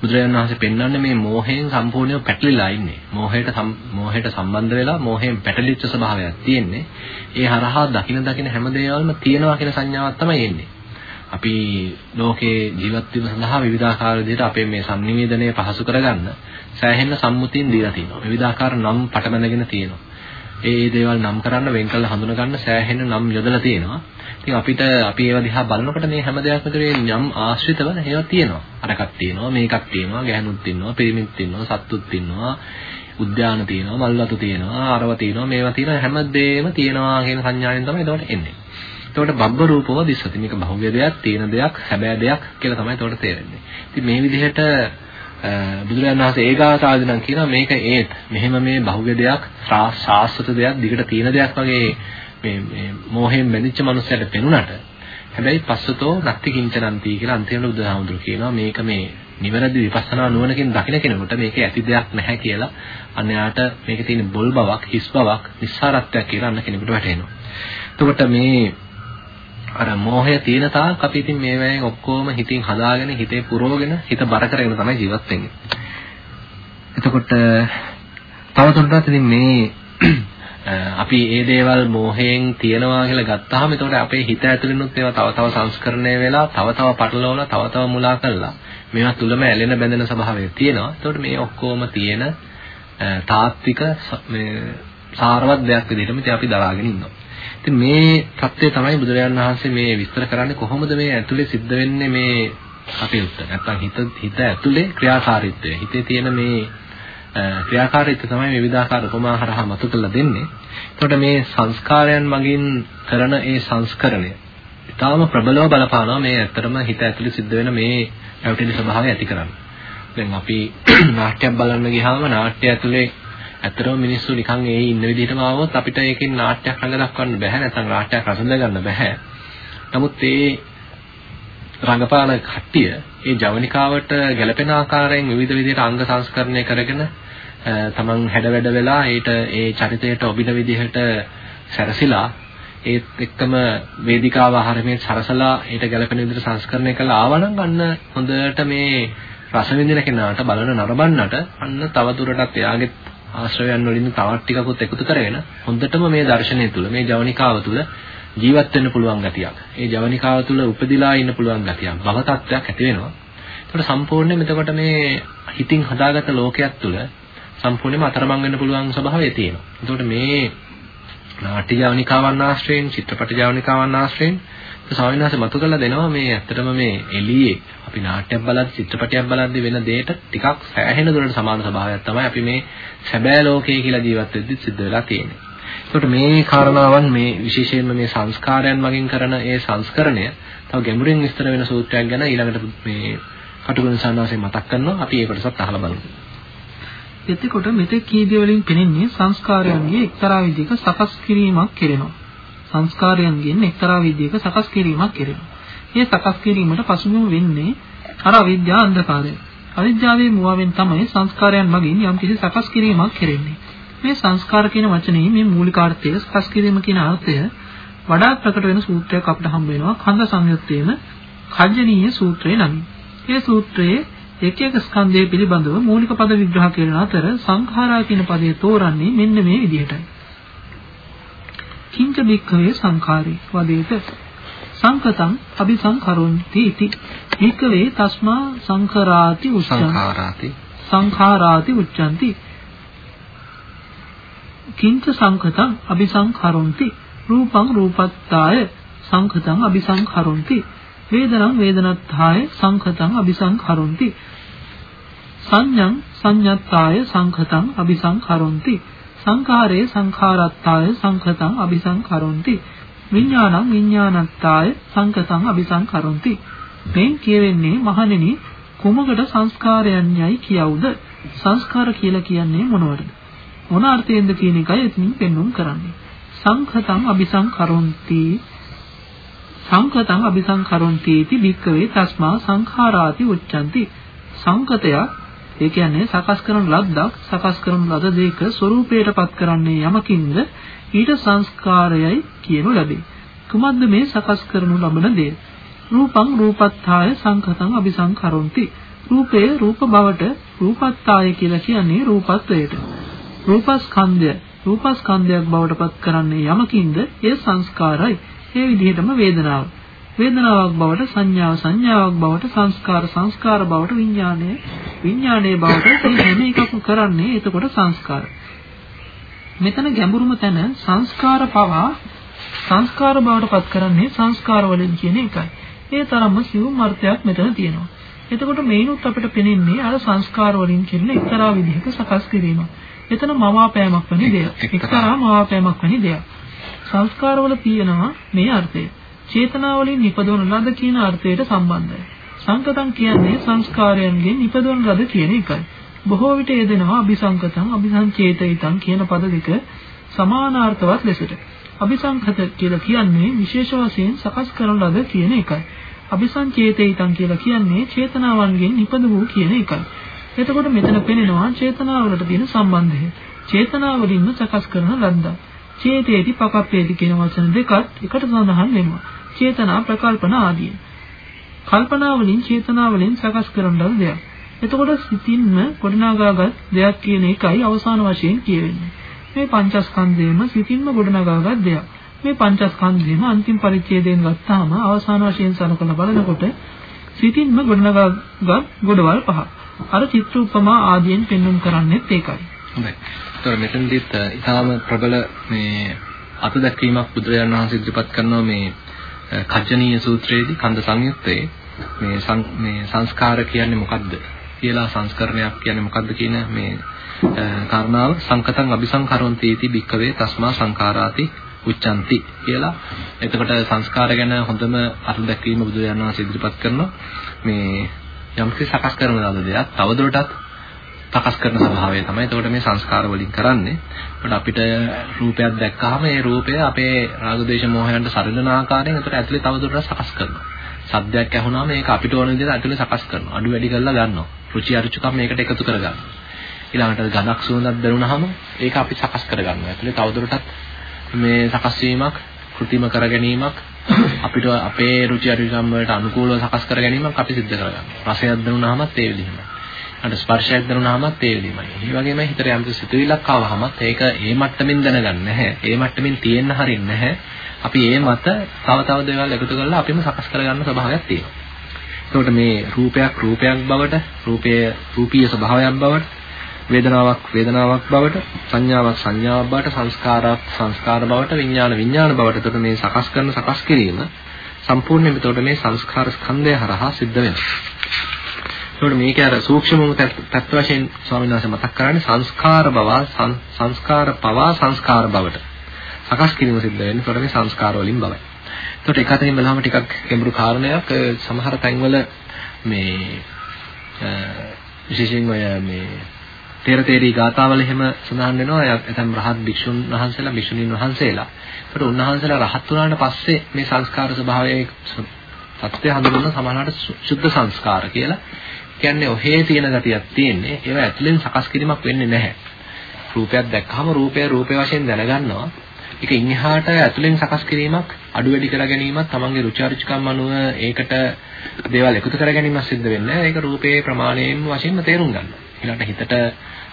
බුදුරජාණන් වහන්සේ පෙන්වන්නේ මේ මෝහයෙන් සම්පූර්ණයෙන් පැටලිලා ඉන්නේ. මෝහයට මෝහයට සම්බන්ධ වෙලා මෝහයෙන් පැටලිච්ච ස්වභාවයක් තියෙන්නේ. ඒ හරහා දකින දකින හැම දේවල්ම තියෙනවා කියන සංඥාවක් තමයි එන්නේ. අපි ලෝකේ ජීවත් වීම සඳහා විවිධාකාර විදිහට අපේ මේ sannivedanaya පහසු කරගන්න සෑහෙන සම්මුතියින් දීලා තියෙනවා. විවිධාකාර නම් පටබැඳගෙන තියෙනවා. ඒ ඒ දේවල් නම් කරන්න වෙන් කළ හඳුන ගන්න සෑහෙන නම් යොදලා තියෙනවා. ඉතින් අපිට අපි ඒවා දිහා බලනකොට මේ හැම දෙයක්ම තුනේ යම් ආශ්‍රිතව ඒවා තියෙනවා. අරකක් තියෙනවා, මේකක් තියෙනවා, ගැහණුත් තියෙනවා, පිරිමිත් තියෙනවා, සත්තුත් තියෙනවා, උද්‍යාන තියෙනවා, මල්වතු තියෙනවා, අරව තියෙනවා, මේවා තියෙනවා හැම දෙයක්ම තියෙනවා කියන සංඥාවෙන් තමයි ඒකට එන්නේ. එතකොට බබ්බ රූපව දිස්සති. මේක බහුව්‍ය දෙයක්, තියෙන දෙයක්, හැබෑ දෙයක් කියලා තමයි එතකොට තේරෙන්නේ. ඉතින් මේ විදිහට බුදුරජාණන් වහන්සේ ඒකාසාදි නම් කියනවා මේක ඒත් මෙහෙම මේ බහුව්‍ය දෙයක් ශාස්ත්‍ර දෙයක් දිගට තියෙන දෙයක් වගේ මේ මේ මෝහයෙන් බැඳිච්ච මනුස්සයට පෙනුනට හැබැයි පස්සතෝ නත්ති කිංචනන්ති කියලා අන්තිමට බුදුහාමුදුරු කියනවා මේක මේ නිවැරදි විපස්සනා නුවණකින් දකින කෙනෙකුට මේකේ ඇති දෙයක් නැහැ කියලා අන්‍යයාට මේකේ තියෙන බොල් බවක් හිස් බවක් නිස්සාරත්වයක් කියලා අන්න කෙනෙකුට වැටහෙනවා. එතකොට මේ අර මෝහය තියෙන තාක් අපි ඉතින් මේ වෙලෙන් ඔක්කොම හිතින් හදාගෙන හිතේ පුරවගෙන හිත බර කරගෙන තමයි ජීවත් වෙන්නේ. එතකොට තවදුරටත් ඉතින් මේ (clears throat) අපි මේ දේවල් මෝහයෙන් තියනවා කියලා ගත්තාම එතකොට අපේ හිත ඇතුළෙනුත් ඒවා තව තව සංස්කරණය වෙලා තව තව පටලවලා තව තව මුලා කරලා මේවා තුලම ඇලෙන බැඳෙන ස්වභාවය තියෙනවා. එතකොට මේ ඔක්කොම තියෙන තාත්වික මේ සාරවත් දෙයක් විදිහටම ඉතින් අපි දරාගෙන ඉන්නවා. ඉතින් මේ தත්ත්වය තමයි බුදුරජාණන් වහන්සේ මේ විස්තර කරන්නේ කොහොමද මේ ඇතුලේ සිද්ධ වෙන්නේ මේ කටයුත්ත. නැත්තම් හිත හිත ඇතුලේ ක්‍රියාකාරීත්වය. හිතේ තියෙන මේ ක්‍රියාකාරීත්වය තමයි මේ විවිධාකාර උපමා හරහා මතු කරලා දෙන්නේ. එතකොට මේ සංස්කාරයන් මගින් කරන ඒ සංස්කරණය ඊටාම ප්‍රබලව බලපානවා මේ ඇත්තටම හිත ඇතුලේ සිද්ධ වෙන මේ ඇවටිලි ස්වභාවය ඇති කරන්නේ. දැන් අපි (clears throat) නාට්‍යයක් බලන්න ගියාම නාට්‍ය ඇතුලේ ඇත්තටම මිනිස්සු නිකන් ඒ ඉන්න විදිහටම ආවොත් අපිට ඒකෙන් නාට්‍යයක් රඟ දක්වන්න බෑ නැත්නම් නාට්‍යයක් රසඳ ගන්න බෑ. නමුත් ඒ රංගපාන කට්ටිය ඒ ජවනිකාවට ගැළපෙන ආකාරයෙන් විවිධ විදිහට අංග සංස්කරණය කරගෙන තමන් හැඩවැඩ වෙලා ඊට ඒ චරිතයට ඔබින විදිහට සැරසිලා ඒත් එක්කම වේදිකාව ආහාරමේ සරසලා ඊට ගැළපෙන විදිහට සංස්කරණය කළා ආවනම් අන්න හොඳට මේ රස විඳින කෙනාට බලන නරඹන්නට අන්න තව දුරටත් එයාගේ ආශ්‍රයයන් වලින් තවත් ටිකකුත් එකතු කරගෙන හොඳටම මේ දර්ශනය තුළ මේ ජවනිකාව තුළ ජීවත් වෙන්න පුළුවන් ගතියක්. ඒ ජවනිකාව තුළ උපදිලා ඉන්න පුළුවන් ගතියක්. භව තත්ත්වයක් ඇති වෙනවා. ඒකට සම්පූර්ණයෙන්ම එතකොට මේ හිතින් හදාගත්ත ලෝකයක් තුළ සම්පූර්ණයෙන්ම අතරමං වෙන්න පුළුවන් ස්වභාවය තියෙනවා. එතකොට මේ නාට්‍ය ජවනිකාවන් ආශ්‍රයෙන්, චිත්‍රපට ජවනිකාවන් ආශ්‍රයෙන් ස්වාමීන් වහන්සේ මතු කරලා දෙනවා මේ ඇත්තටම මේ එළියේ අපි නාට්‍යයක් බලද්දි චිත්‍රපටයක් බලද්දි වෙන දෙයට ටිකක් සෑහෙන දුරට සමාන ස්වභාවයක් තමයි අපි මේ සැබෑ ලෝකයේ කියලා ජීවත් වෙද්දි සිද්ධ වෙලා තියෙන්නේ. ඒකට මේ කාරණාවන් මේ විශේෂයෙන්ම මේ සංස්කාරයන් මගින් කරන ඒ සංස්කරණය තව ගැඹුරින් විස්තර වෙන සූත්‍රයක් ගැන ඊළඟට මේ කටුකුරුන් සානාසේ මතක් කරනවා අපි ඒ කොටසත් අහලා බලමු. එතකොට මෙතෙක් කීදී වලින් පෙනෙන්නේ සංස්කාරයන්ගේ එක්තරා විදිහක සකස් කිරීමක් කෙරෙනවා. සංස්කාරයන්ගෙන් එක්තරා විදිහක සකස් කිරීමක් කෙරෙනවා. මේ සකස් කිරීමට පසුබිම වෙන්නේ අර අවිද්‍යා අන්ධකාරය. අවිද්‍යාවේ මුවාවෙන් තමයි සංස්කාරයන් මගින් යම්කිසි සකස් කිරීමක් කෙරෙන්නේ. මේ සංස්කාර කියන වචනේ මේ මූලිකාර්ථය සකස් කිරීම කියන අර්ථය වඩා ප්‍රකට වෙන සූත්‍රයක් අපිට හම්බ වෙනවා කන්ද සංයුත්තේම කජ්ජනීය සූත්‍රය නමින්. මේ සූත්‍රයේ එක එක ස්කන්ධය පිළිබඳව මූලික පද විග්‍රහ කරන අතර සංඛාරා කියන පදය තෝරන්නේ මෙන්න මේ විදිහටයි. කිංච බික්ඛවේ සංඛාරේ වදේත සංකතං අபிසංකරොන්ති इति. බික්ඛවේ තස්මා සංඛාරාති උසංඛාරාති සංඛාරාති. උච්චಂತಿ කිංච සංකතං අபிසංකරොන්ති රූපං රූපත්තාය. සංකතං අபிසංකරොන්ති වේදනං වේදනත්ථාය සංඛතං අபிසංඛරොಂತಿ සංඤං සංඤත්ථාය සංඛතං අபிසංඛරොಂತಿ සංඛාරේ සංඛාරත්ථාය සංඛතං අபிසංඛරොಂತಿ විඥානං විඥානත්ථාය සංඛතං අபிසංඛරොಂತಿ මේ කියවෙන්නේ මහණෙනි කුමකට සංස්කාරයන්යයි කියවුද? සංස්කාර කියලා කියන්නේ මොනවද මොන අර්ථයෙන්ද කියන එකයි එතනින් පෙන්වුම් කරන්නේ. සංඛතං අபிසංඛරොಂತಿ සංකතං අபிසංකරොන්ති इति භික්කවේ තස්මා සංඛාරාති උච්චಂತಿ සංකතය ඒ කියන්නේ සකස් කරන ලද්දක් සකස් කරන ලද දෙයක ස්වરૂපයටපත් කරන්නේ යමකින්ද ඊට සංස්කාරයයි කියනු ලැබේ. කුමද්ද මේ සකස් කරනු ලබන දේ? රූපං රූපත්ථාය සංකතං අபிසංකරොන්ති රූපය රූප බවට රූපත්ථාය කියලා කියන්නේ රූපත්වයට. රූපස්කන්ධය රූපස්කන්ධයක් බවට පත් කරන්නේ යමකින්ද? ඒ සංස්කාරයි. ඒ විදිහටම වේදනාව. වේදනාවක් බවට සංඥාව සංඥාවක් බවට සංස්කාර සංස්කාර බවට විඥානය විඥානයේ බවට මේ හැම එකක්ම කරන්නේ එතකොට සංස්කාර. මෙතන ගැඹුරුම තැන සංස්කාර පවා සංස්කාර බවට පත් කරන්නේ සංස්කාර වලින් කියන එකයි. ඒ තරම්ම සිවුම් අර්ථයක් මෙතන තියෙනවා. එතකොට මේනොත් අපිට පෙනෙන්නේ අර සංස්කාර වලින් කියන එක්තරා විදිහක සකස් කිරීම. එතන මවාපෑමක් වැනි දෙයක්. එක්තරා මවාපෑමක් වැනි දෙයක්. සංස්කාරවල තියෙනවා මේ අර්ථය. චේතනාවලින් නිපදවන ලද කියන අර්ථයට සම්බන්ධයි. සංකතං කියන්නේ සංස්කාරයන්ගෙන් නිපදවන ලද කියන එකයි. බොහෝ විට යෙදෙනවා අபிසංකතං අபிසංචේතිතං කියන පද දෙක සමානාර්ථවත් ලෙසට. අபிසංකත කියලා කියන්නේ විශේෂ වශයෙන් සකස් කරන ලද කියන එකයි. අபிසංචේතිතං කියලා කියන්නේ චේතනාවන්ගෙන් නිපද වූ කියන එකයි. එතකොට මෙතන පෙනෙනවා චේතනාවලට තියෙන සම්බන්ධය. චේතනාවලින්ම සකස් කරන ලද්දක්. චේතේති පකප්පේති කියන වචන දෙකත් එකට සඳහන් වෙනවා. චේතනා ප්‍රකල්පන ආදී. කල්පනා වලින් චේතනා වලින් සකස් කරන ලද දෙයක්. එතකොට සිතින්ම ගොඩනගාගත් දෙයක් කියන එකයි අවසාන වශයෙන් කියවෙන්නේ. මේ පංචස්කන්ධයම සිතින්ම ගොඩනගාගත් දෙයක්. මේ පංචස්කන්ධයම අන්තිම පරිච්ඡේදයෙන් ගත්තාම අවසාන වශයෙන් සලකලා බලනකොට සිතින්ම ගොඩනගාගත් ගොඩවල් පහ. අර චිත්‍ර උපමා ආදියෙන් පෙන්වුම් කරන්නේත් ඒකයි. හොඳයි. ඒතර මෙතනදිත් ඉතාම ප්‍රබල මේ අතදැකීමක් බුදුරජාණන් වහන්සේ ඉදිරිපත් කරනවා මේ කජ්ජනීය සූත්‍රයේදී කන්ද සංයුත්තේ මේ මේ සංස්කාර කියන්නේ මොකද්ද කියලා සංස්කරණයක් කියන්නේ මොකද්ද කියන මේ කාරණාව සංකතං අபிසංකරොන්ති इति භික්කවේ තස්මා සංඛාරාති උච්චන්ති කියලා. එතකොට සංස්කාර ගැන හොඳම අර්ථ දැක්වීම බුදුරජාණන් වහන්සේ ඉදිරිපත් කරනවා. මේ යම්කිසි සකස් කරන ලද දෙයක් තවදුරටත් සකස් කරන ස්වභාවය තමයි. එතකොට මේ සංස්කාර වලින් කරන්නේ. එතකොට අපිට රූපයක් දැක්කහම ඒ රූපය අපේ රාග දේශ මොහයන්ට සරිලන ආකාරයෙන් එතකොට ඇතුලේ තවදුරටත් සකස් කරනවා. සද්දයක් ඇහුණාම ඒක අපිට ඕන විදිහට ඇතුලේ සකස් කරනවා. අඩු වැඩි කරලා ගන්නවා. රුචි අරුචිකම් මේකට එකතු කරගන්නවා. ඊළඟට ගඳක් සුවඳක් දැනුණාම ඒක අපි සකස් කරගන්නවා. ඇතුලේ තවදුරටත් මේ සකස් වීමක්, કૃතිම කර ගැනීමක් අපිට අපේ රුචි අරුචිකම් වලට අනුකූලව සකස් කර ගැනීමක් අපි සිද්ධ කරගන්නවා. රසයක් දැනුණාමත් ඒ විදිහමයි. අර ස්පර්ශයක් දැනුණාමත් ඒ විදිහමයි. ඒ වගේම හිතට යම් සිතුවිල්ලක් ආවහමත් ඒක ඒ මට්ටමින් දැනගන්න නැහැ. ඒ මට්ටමින් තියෙන්න හරින්නේ නැහැ. අපි ඒ මත තව තව දේවල් එකතු කරලා අපිම සකස් කරගන්න ස්වභාවයක් තියෙනවා. එතකොට මේ රූපයක් රූපයක් බවට, රූපය රූපීය ස්වභාවයක් බවට, වේදනාවක් වේදනාවක් බවට, සංඥාවක් සංඥාවක් බවට, සංස්කාරයක් සංස්කාර බවට, විඥාන විඥාන බවට එතකොට මේ සකස් කරන සකස් කිරීම සම්පූර්ණයෙන්ම එතකොට මේ සංස්කාර ස්කන්ධය හරහා සිද්ධ වෙනවා. එතකොට මේක අර සූක්ෂමම තත්ත්ව වශයෙන් ස්වාමීන් වහන්සේ මතක් කරන්නේ සංස්කාර බව සංස්කාර පවා සංස්කාර බවට සකස් කිරීම සිද්ධ වෙන්නේ. එතකොට මේ සංස්කාර වලින් බවයි. එතකොට එක අතකින් බලහම ටිකක් ගැඹුරු කාරණයක් සමහර තැන්වල මේ විශේෂයෙන් ඔය මේ තේර තේරී ගාතාවල එහෙම සඳහන් වෙනවා ඇතම් රහත් භික්ෂුන් වහන්සේලා භික්ෂුණීන් වහන්සේලා. ඒකට උන්වහන්සේලා රහත් වුණාට පස්සේ මේ සංස්කාර ස්වභාවයේ සත්‍ය හඳුනන සමානවට සුද්ධ සංස්කාර කියලා. කියන්නේ ඔහේ තියෙන ගතියක් තියෙන්නේ. ඒවා ඇතුලෙන් සකස් කිරීමක් වෙන්නේ නැහැ. රූපයක් දැක්කම රූපය රූපය වශයෙන් දැනගන්නවා. ඒක ඉන්හාට ඇතුලෙන් සකස් කිරීමක් අඩු වැඩි කර ගැනීමක් තමන්ගේ රුචි අරුචිකම් අනුව ඒකට දේවල් එකතු කර ගැනීමක් සිද්ධ වෙන්නේ ඒක රූපේ ප්‍රමාණයෙන් වශයෙන්ම තේරුම් ගන්න. ඊළඟට හිතට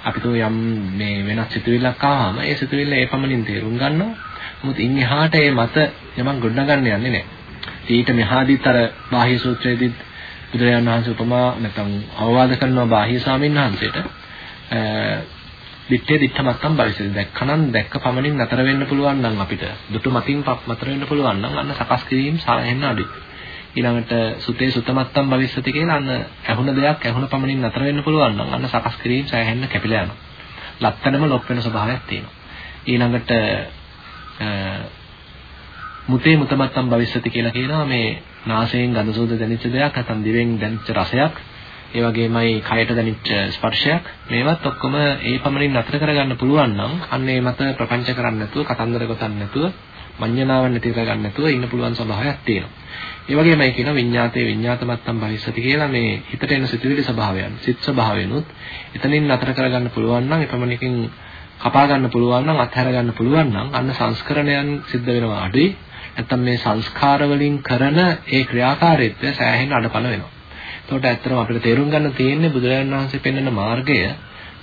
අපිට යම් මේ වෙනස් සිතුවිල්ලක් ආවම ඒ සිතුවිල්ල ඒ පමණින් තේරුම් ගන්නවා. නමුත් ඉන්හාට ඒ මත යමක් ගොඩනගන්න යන්නේ නැහැ. ඊට මෙහාදීත් අර බාහ්‍ය සූත්‍රයේදීත් බුදුරජාණන් වහන්සේ උපමා නැත්නම් අවවාද කරනවා බාහ්‍ය ස්වාමීන් වහන්සේට දිත්තේ දිත්තමත්තම් භවිෂති දැක්කනම් දැක්ක පමණින් නතර වෙන්න පුළුවන් නම් අපිට දුටු මතින් නතර වෙන්න පුළුවන් නම් අන්න සකස් කිරීම සාහෙන්න අඩුයි. ඊළඟට සුතේ සුතමත්තම් භවිෂති කියලා අන්න ඇහුණ දෙයක් ඇහුණ පමණින් නතර වෙන්න පුළුවන් නම් අන්න සකස් කිරීම සාහෙන්න කැපිලා යනවා. ලත්තනම ලොප් වෙන ස්වභාවයක් තියෙනවා. ඊළඟට මුතේ මුතමත්තම් භවිෂති කියලා කියනවා මේ නාසයෙන් ගඳ සුවඳ දැනෙච්ච දෙයක් නැත්නම් දිවෙන් දැනෙච්ච රසයක් ඒ වගේමයි කයට දැනෙච්ච ස්පර්ශයක් මේවත් ඔක්කොම ඒ පමණින් නතර කරගන්න පුළුවන් නම් අන්න ඒ මත ප්‍රපංච කරන්නේ නැතුව කතන්දර ගොතන්නේ නැතුව මඤ්ඤණාවක් නැති කරගන්න නැතුව ඉන්න පුළුවන් ස්වභාවයක් තියෙනවා. ඒ වගේමයි කියන විඤ්ඤාතේ විඤ්ඤාතමත්තම් භවිෂති කියලා මේ හිතට එන සිතුවිලි ස්වභාවයන් සිත් ස්වභාවයනොත් එතනින් නතර කරගන්න පුළුවන් නම් එපමණකින් කපා ගන්න පුළුවන් නම් අත්හැර ගන්න පුළුවන් නම් අන්න සංස්කරණයන් සිද්ධ වෙනවා අඩුයි. නැත්තම් මේ සංස්කාර වලින් කරන ඒ ක්‍රියාකාරීත්වය සෑහෙන අඩපණ වෙනවා. එතකොට ඇත්තටම අපිට තේරුම් ගන්න තියෙන්නේ බුදුරජාණන් වහන්සේ පෙන්වන මාර්ගය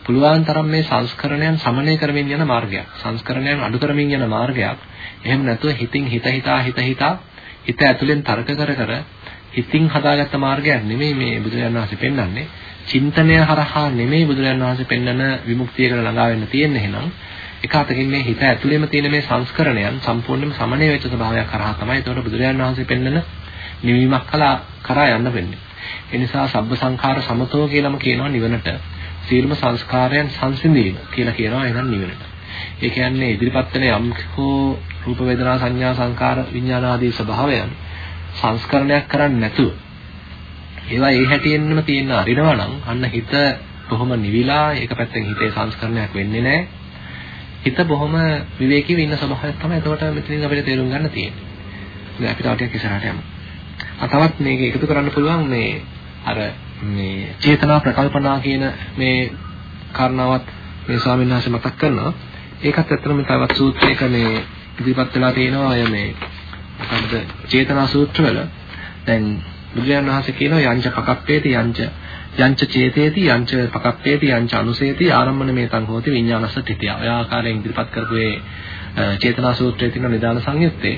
පුළුවන් තරම් මේ සංස්කරණයන් සමනය කරමින් යන මාර්ගයක්. සංස්කරණයන් අඩු කරමින් යන මාර්ගයක්. එහෙම නැතුව හිතින් හිත හිතා හිත හිතා හිත ඇතුලෙන් තර්ක කර කර හිතින් හදාගත්ත මාර්ගයක් නෙමෙයි මේ බුදුරජාණන් වහන්සේ පෙන්වන්නේ. චින්තනය හරහා නෙමෙයි බුදුරජාණන් වහන්සේ පෙන්වන විමුක්තියකට ළඟා වෙන්න තියෙන්නේ එහෙනම් එක අතකින් මේ හිත ඇතුළේම තියෙන මේ සංස්කරණයන් සම්පූර්ණයෙන්ම සමනය වෙච්ච ස්වභාවයක් කරා තමයි ඒතකොට බුදුරජාණන් වහන්සේ පෙන්වන නිවීමක් කළා කරා යන්න වෙන්නේ. ඒ නිසා සබ්බ සංඛාර සමතෝ කියලාම කියනවා නිවනට. සීලම සංස්කාරයන් සංසිඳීම කියලා කියනවා එහෙනම් නිවනට. ඒ කියන්නේ ඉදිරිපත් වෙන යම් හෝ රූප වේදනා සංඥා සංකාර විඥාන ආදී ස්වභාවයන් සංස්කරණයක් කරන්නේ නැතුව ඒවා ඒ හැටියෙන්ම තියෙන අරිනවා නම් අන්න හිත බොහොම නිවිලා ඒක පැත්තෙන් හිතේ සංස්කරණයක් වෙන්නේ නැහැ. හිත බොහොම විවේකීව ඉන්න ස්වභාවයක් තමයි එතකොට මෙතනින් අපිට තේරුම් ගන්න තියෙන්නේ. දැන් අපි තව ටිකක් ඉස්සරහට යමු. තවත් මේක එකතු කරන්න පුළුවන් මේ අර මේ චේතනා ප්‍රකල්පනා කියන මේ කාරණාවත් මේ ස්වාමීන් වහන්සේ මතක් කරනවා. ඒකත් ඇත්තටම තවත් සූත්‍රයක මේ ඉදිරිපත් වෙලා තියෙනවා අය මේ මොකද්ද චේතනා සූත්‍රවල දැන් බුදුරජාණන් වහන්සේ කියනවා යංච පකප්පේති යංච යංච චේතේති යංච පකප්පේති යංච අනුසේති ආරම්මන මේතං හෝති විඥානස්ස තිතිය. ඔය ආකාරයෙන් ඉදිරිපත් කරපු ඒ චේතනා සූත්‍රයේ තියෙන නිදාන සංයුත්තේ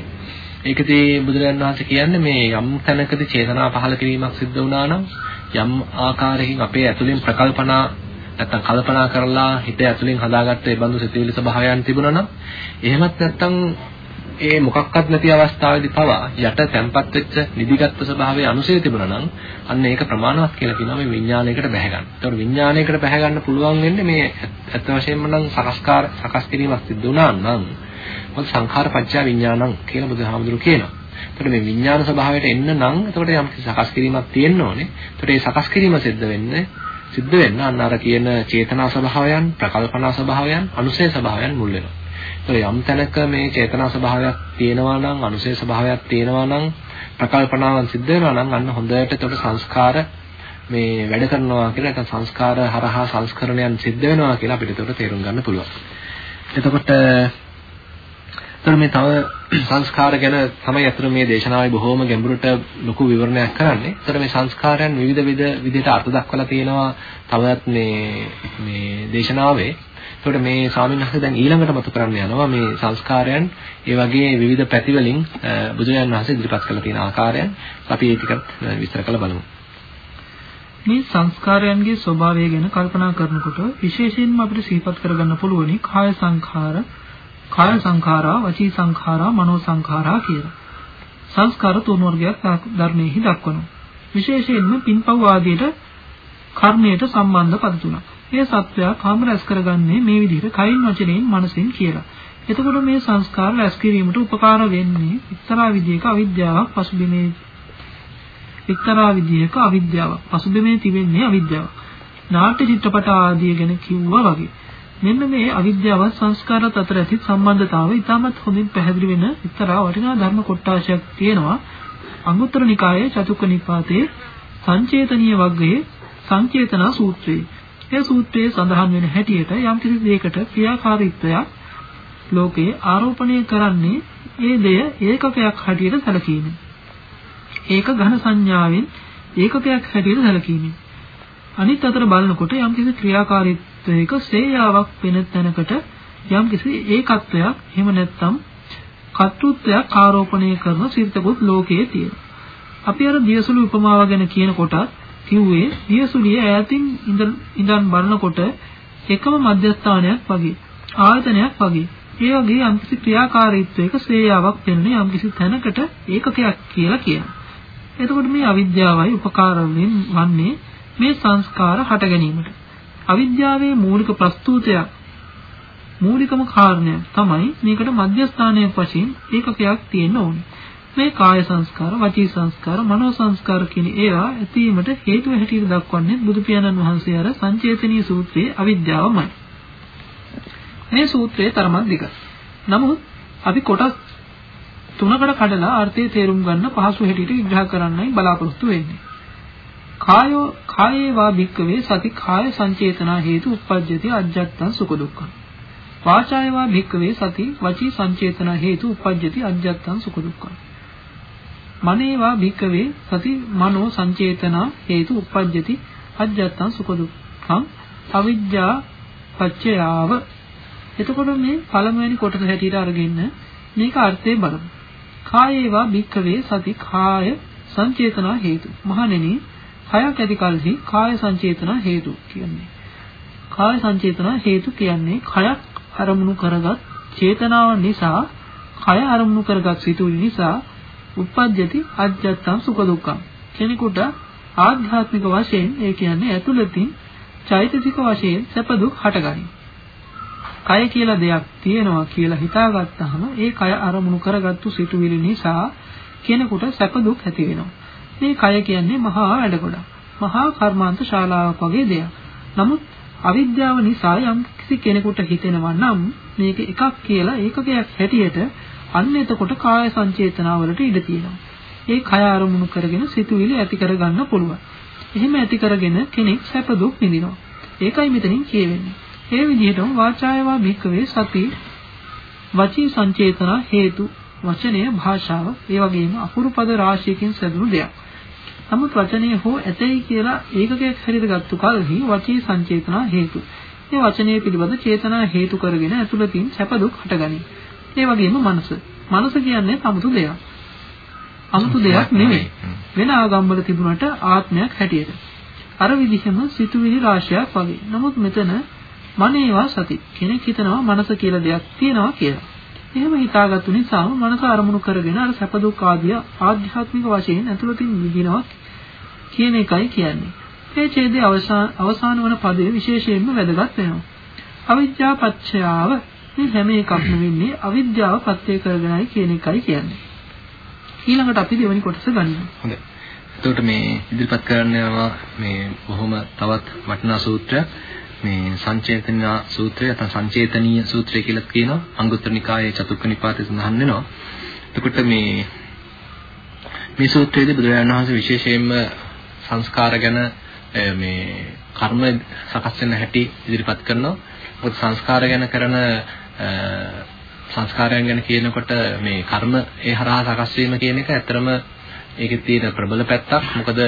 ඒකදී බුදුරජාණන් වහන්සේ කියන්නේ මේ යම් තැනකදී චේතනා පහළ කිරීමක් සිද්ධ වුණා නම් යම් ආකාරයකින් අපේ ඇතුලෙන් ප්‍රකල්පනා නැත්තම් කල්පනා කරලා හිත ඇතුලෙන් හදාගත්ත ඒ බඳු සිතුවිලි ස්වභාවයන් තිබුණා නම් එහෙමත් නැත්තම් ඒ මොකක්වත් නැති අවස්ථාවේදී පවා යට තැම්පත් වෙච්ච නිදිගත් ස්වභාවයේ අනුසය තිබුණා නම් අන්න ඒක ප්‍රමාණවත් කියලා කියනවා මේ විඥානයකට බැහැ ගන්න. ඒතකොට විඥානයකට බැහැ ගන්න පුළුවන් වෙන්නේ මේ ඇත්ත වශයෙන්ම නම් සකස්කාර සකස් කිරීමක් සිද්ධ වුණා නම් මොකද සංඛාර පත්‍ය විඥානං කියලා බුදුහාමුදුරු කියනවා. එතකොට මේ විඥාන ස්වභාවයට එන්න නම් එතකොට යම් සකස් කිරීමක් තියෙන්න ඕනේ. එතකොට මේ සකස් කිරීම සිද්ධ වෙන්නේ සිද්ධ වෙන්න අන්න අර කියන චේතනා ස්වභාවයන්, ප්‍රකල්පනා ස්වභාවයන්, අනුසය ස්වභාවයන් මුල් වෙනවා. එතකොට යම් තැනක මේ චේතනා ස්වභාවයක් තියෙනවා නම්, අනුසය ස්වභාවයක් තියෙනවා නම්, ප්‍රකල්පනාවන් සිද්ධ වෙනවා නම් අන්න හොඳට එතකොට සංස්කාර මේ වැඩ කරනවා කියලා නැත්නම් සංස්කාර හරහා සංස්කරණයන් සිද්ධ වෙනවා කියලා අපිට එතකොට තේරුම් ගන්න පුළුවන්. එතකොට එතකොට මේ තව සංස්කාර ගැන තමයි අතර මේ දේශනාවේ බොහෝම ගැඹුරට ලොකු විවරණයක් කරන්නේ. එතකොට මේ සංස්කාරයන් විවිධ විවිධ විදිහට අර්ථ දක්වලා තියෙනවා තවත් මේ මේ දේශනාවේ. එතකොට මේ ස්වාමීන් වහන්සේ දැන් ඊළඟට මතු කරන්න යනවා මේ සංස්කාරයන් ඒ වගේ විවිධ පැතිවලින් බුදුරජාණන් වහන්සේ ඉදිරිපත් කරලා තියෙන ආකාරයන් අපි ඒ ටිකත් විස්තර කරලා බලමු. මේ සංස්කාරයන්ගේ ස්වභාවය ගැන කල්පනා කරනකොට විශේෂයෙන්ම අපිට සිහිපත් කරගන්න පුළුවනි කාය සංඛාර කාය සංඛාරා, වචී සංඛාරා, මනෝ සංඛාරා කියලා. සංස්කාර තුන් වර්ගයක් ධර්මයේහි දක්වනවා. විශේෂයෙන්ම පින්පව් ආදියට කර්මයට සම්බන්ධ පද තුනක්. මේ සත්‍යය කාම රැස් කරගන්නේ මේ විදිහට කයින් වචනයෙන් මනසෙන් කියලා. එතකොට මේ සංස්කාර රැස් කිරීමට උපකාර වෙන්නේ එක්තරා විදිහක අවිද්‍යාවක් පසුබිමේ එක්තරා විදිහක අවිද්‍යාවක් පසුබිමේ තිබෙන්නේ අවිද්‍යාවක්. නාට්‍ය චිත්‍රපට ආදිය ගැන කිව්වා වගේ. මෙන්න මේ අවිද්‍යාවත් සංස්කාරات අතර ඇති සම්බන්ධතාවය ඉතාමත් හොඳින් පැහැදිලි වෙන එක්තරා වටිනා ධර්ම කොටාශයක් තියෙනවා අංගුත්තර නිකායේ චතුක්ක නිපාතයේ සංචේතනීය වග්ගයේ සංචේතනා සූත්‍රයේ. ඒ සූත්‍රයේ සඳහන් වෙන හැටියට යම් කිසි දෙයකට ක්‍රියාකාරීත්වයක් ලෝකයේ ආරෝපණය කරන්නේ ඒ දෙය ඒකකයක් හැටියට සැලකීමෙන්. ඒක ඝන සංඥාවෙන් ඒකකයක් හැටියට සැලකීමෙන්. අනිත් අතට බලනකොට යම්කිසි ක්‍රියාකාරීත්වයක සේයාවක් වෙන තැනකට යම්කිසි ඒකත්වයක් එහෙම නැත්නම් කර්තෘත්වයක් ආරෝපණය කරන සිතකුත් ලෝකයේ තියෙනවා. අපි අර දියසුළු උපමාව ගැන කියනකොට කිව්වේ දියසුලිය ඈතින් ඉඳන් බලනකොට එකම මධ්‍යස්ථානයක් වගේ ආයතනයක් වගේ ඒ වගේ යම්කිසි ක්‍රියාකාරීත්වයක ශ්‍රේයාවක් වෙන්නේ යම්කිසි තැනකට ඒකකයක් කියලා කියනවා. එතකොට මේ අවිද්‍යාවයි උපකාර වන්නේ මේ සංස්කාර හට ගැනීමට. අවිද්‍යාවේ මූලික ප්‍රස්තුතයක් මූලිකම කාරණයක් තමයි මේකට මධ්‍යස්ථානයක් වශයෙන් ඒකකයක් තියෙන්න ඕනේ. මේ කාය සංස්කාර, වචී සංස්කාර, මනෝ සංස්කාර කියන ඒවා ඇතිවීමට හේතුව හැටියට දක්වන්නේ බුදු පියාණන් වහන්සේ අර සංචේතනීය සූත්‍රයේ අවිද්‍යාවමයි. මේ සූත්‍රයේ තරමක් දිගයි. නමුත් අපි කොටස් තුනකට කඩලා අර්ථය තේරුම් ගන්න පහසු හැටියට විග්‍රහ කරන්නයි බලාපොරොත්තු වෙන්නේ. කායෝ කායේවා භික්කවේ සති කාය සංචේතනා හේතු උප්පජ්ජති අජ්ජත්තං සුඛ දුක්ඛං. වාචායවා භික්කවේ සති වචී සංචේතනා හේතු උප්පජ්ජති අජ්ජත්තං සුඛ දුක්ඛං. මනේවා භික්කවේ සති මනෝ සංචේතනා හේතු උප්පජ්ජති අජ්ජත්තං සුඛ දුක්ඛං. අවිජ්ජා පච්චයාව එතකොට මේ පළමුවෙනි කොටස හැටියට අරගෙන මේක අර්ථය බලමු. කායේවා භික්ඛවේ සති කාය සංචේතනා හේතු. මහණෙනි, කයක් ඇති කලෙහි කාය සංචේතනා හේතු කියන්නේ. කාය සංචේතනා හේතු කියන්නේ කයක් අරමුණු කරගත් චේතනාව නිසා කය අරමුණු කරගත් සිතුවිලි නිසා උප්පජ්ජති අජ්ජත්තම් සුඛ දුක්ඛම්. කෙනෙකුට ආධ්‍යාත්මික වශයෙන් ඒ කියන්නේ ඇතුළතින් චෛතසික වශයෙන් සැප දුක් හටගනී. කය කියලා දෙයක් තියෙනවා කියලා හිතාගත්තාම ඒ කය අරමුණු කරගත්තු සිතුවිලි නිසා කෙනෙකුට සැප දුක් ඇති වෙනවා. මේ කය කියන්නේ මහා වැඩ ගොඩක්. මහා කර්මාන්ත ශාලාවක් වගේ දෙයක්. නමුත් අවිද්‍යාව නිසා යම් කිසි කෙනෙකුට හිතෙනවා නම් මේක එකක් කියලා ඒකකයක් හැටියට අන්න එතකොට කාය සංචේතනාවලට ඉඩ තියෙනවා. ඒ කය අරමුණු කරගෙන සිතුවිලි ඇති කරගන්න පුළුවන්. එහෙම ඇති කරගෙන කෙනෙක් සැප දුක් විඳිනවා. ඒකයි මෙතනින් කියවෙන්නේ. ඒ විදිහටම වාචායවා භික්කවේ සති වචී සංචේතන හේතු වචනය භාෂාව ඒ වගේම අකුරු පද රාශියකින් සැදුණු දෙයක්. නමුත් වචනය හෝ ඇතයි කියලා ඒකකයක් හැටියට ගත්තු කලෙහි වචී සංචේතන හේතු. මේ වචනය පිළිබඳ චේතනා හේතු කරගෙන ඇතුළතින් සැප දුක් හටගනී. ඒ වගේම මනස. මනස කියන්නේ 아무තු දෙයක්. 아무තු දෙයක් නෙමෙයි. වෙන ආගම්වල තිබුණට ආත්මයක් හැටියට. අර විදිහම සිතුවිලි රාශියක් වගේ. නමුත් මෙතන මනේවා සති කෙනෙක් හිතනවා මනස කියලා දෙයක් තියෙනවා කියලා. එහෙම හිතාගත්තු නිසාම මනස අරමුණු කරගෙන අර සැප දුක් ආදී ආධ්‍යාත්මික වශයෙන් ඇතුළතින් විඳිනවා කියන එකයි කියන්නේ. මේ ඡේදයේ අවසාන අවසාන වන පදයේ විශේෂයෙන්ම වැදගත් වෙනවා. අවිජ්ජා පත්‍යාව මේ හැම එකක්ම වෙන්නේ අවිද්‍යාව පත්‍ය කරගෙනයි කියන එකයි කියන්නේ. ඊළඟට අපි දෙවෙනි කොටස ගන්නවා. හොඳයි. එතකොට මේ ඉදිරිපත් කරන්නවා මේ බොහොම තවත් වටිනා සූත්‍රයක්. මේ සංචේතන සූත්‍රය නැත්නම් සංචේතනීය සූත්‍රය කියලා කියනවා අංගුත්තර නිකායේ චතුක්ක නිපාතේ සඳහන් වෙනවා. එතකොට මේ මේ සූත්‍රයේදී බුදුරජාණන් වහන්සේ විශේෂයෙන්ම සංස්කාර ගැන මේ කර්ම සකස් වෙන හැටි ඉදිරිපත් කරනවා. මොකද සංස්කාර ගැන කරන සංස්කාරයන් ගැන කියනකොට මේ කර්ම ඒ හරහා සකස් වීම කියන එක ඇත්තරම ඒකේ තියෙන ප්‍රබල පැත්තක්. මොකද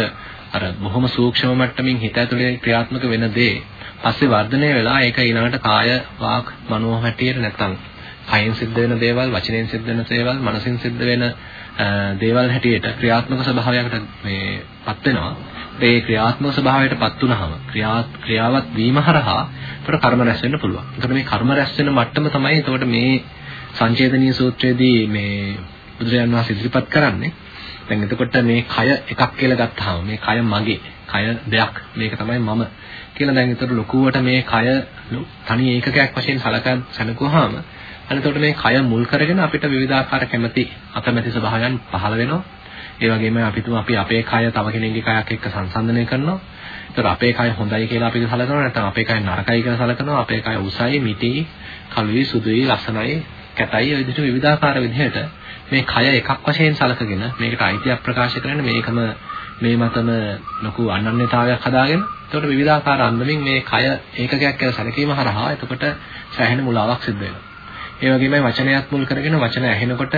අර බොහොම සූක්ෂම මට්ටමින් හිත ඇතුලේ ක්‍රියාත්මක වෙන දේ පස්සේ වර්ධනය වෙලා ඒක ඊළඟට කාය වාක් මනෝ හැටියට නැත්තම් කයෙන් සිද්ධ වෙන දේවල් වචනෙන් සිද්ධ වෙන දේවල් මනසින් සිද්ධ වෙන දේවල් හැටියට ක්‍රියාත්මක ස්වභාවයකට මේපත් වෙනවා. ඒ ක්‍රියාත්මක ස්වභාවයටපත් වුනහම ක්‍රියාවත් වීම හරහා ඒකට කර්ම රැස් වෙන්න පුළුවන්. ඒකට මේ කර්ම රැස් වෙන මට්ටම තමයි එතකොට මේ සංචේතනීය සූත්‍රයේදී මේ බුදුරජාණන් වහන්සේ ඉදිරිපත් කරන්නේ. දැන් එතකොට මේ කය එකක් කියලා ගත්තාම මේ කය මගේ, කය දෙයක්, මේක තමයි මම කියලා දැන් ඒතර ලොකුවට මේ කය තනි ඒකකයක් වශයෙන් සලකන් සැලකුවාම අනිතකොට මේ කය මුල් කරගෙන අපිට විවිධාකාර කැමැති අකමැති ස්වභාවයන් පහළ වෙනවා. ඒ වගේම අපි තුම අපි අපේ කය තව කෙනෙක්ගේ කයක් එක්ක සංසන්දනය කරනවා. ඒතර අපේ කය හොඳයි කියලා අපි සලකනවා නැත්නම් අපේ කය නරකයි කියලා සලකනවා. අපේ කය උසයි, මිටි, කළුයි, සුදුයි, ලස්සනයි, කැතයි ඔය විදිහට විවිධාකාර විදිහට මේ කය එකක් වශයෙන් සලකගෙන මේකට අයිතියක් ප්‍රකාශ කරන්න මේකම මේ මතම ලොකු අනන්‍යතාවයක් හදාගෙන එතකොට විවිධාකාර අන්දමින් මේ කය ඒකකයක් කියලා සැලකීම හරහා එතකොට සෑහෙන මුලාවක් සිද්ධ වෙනවා. ඒ වගේමයි වචනයක් මුල් කරගෙන වචන ඇහෙනකොට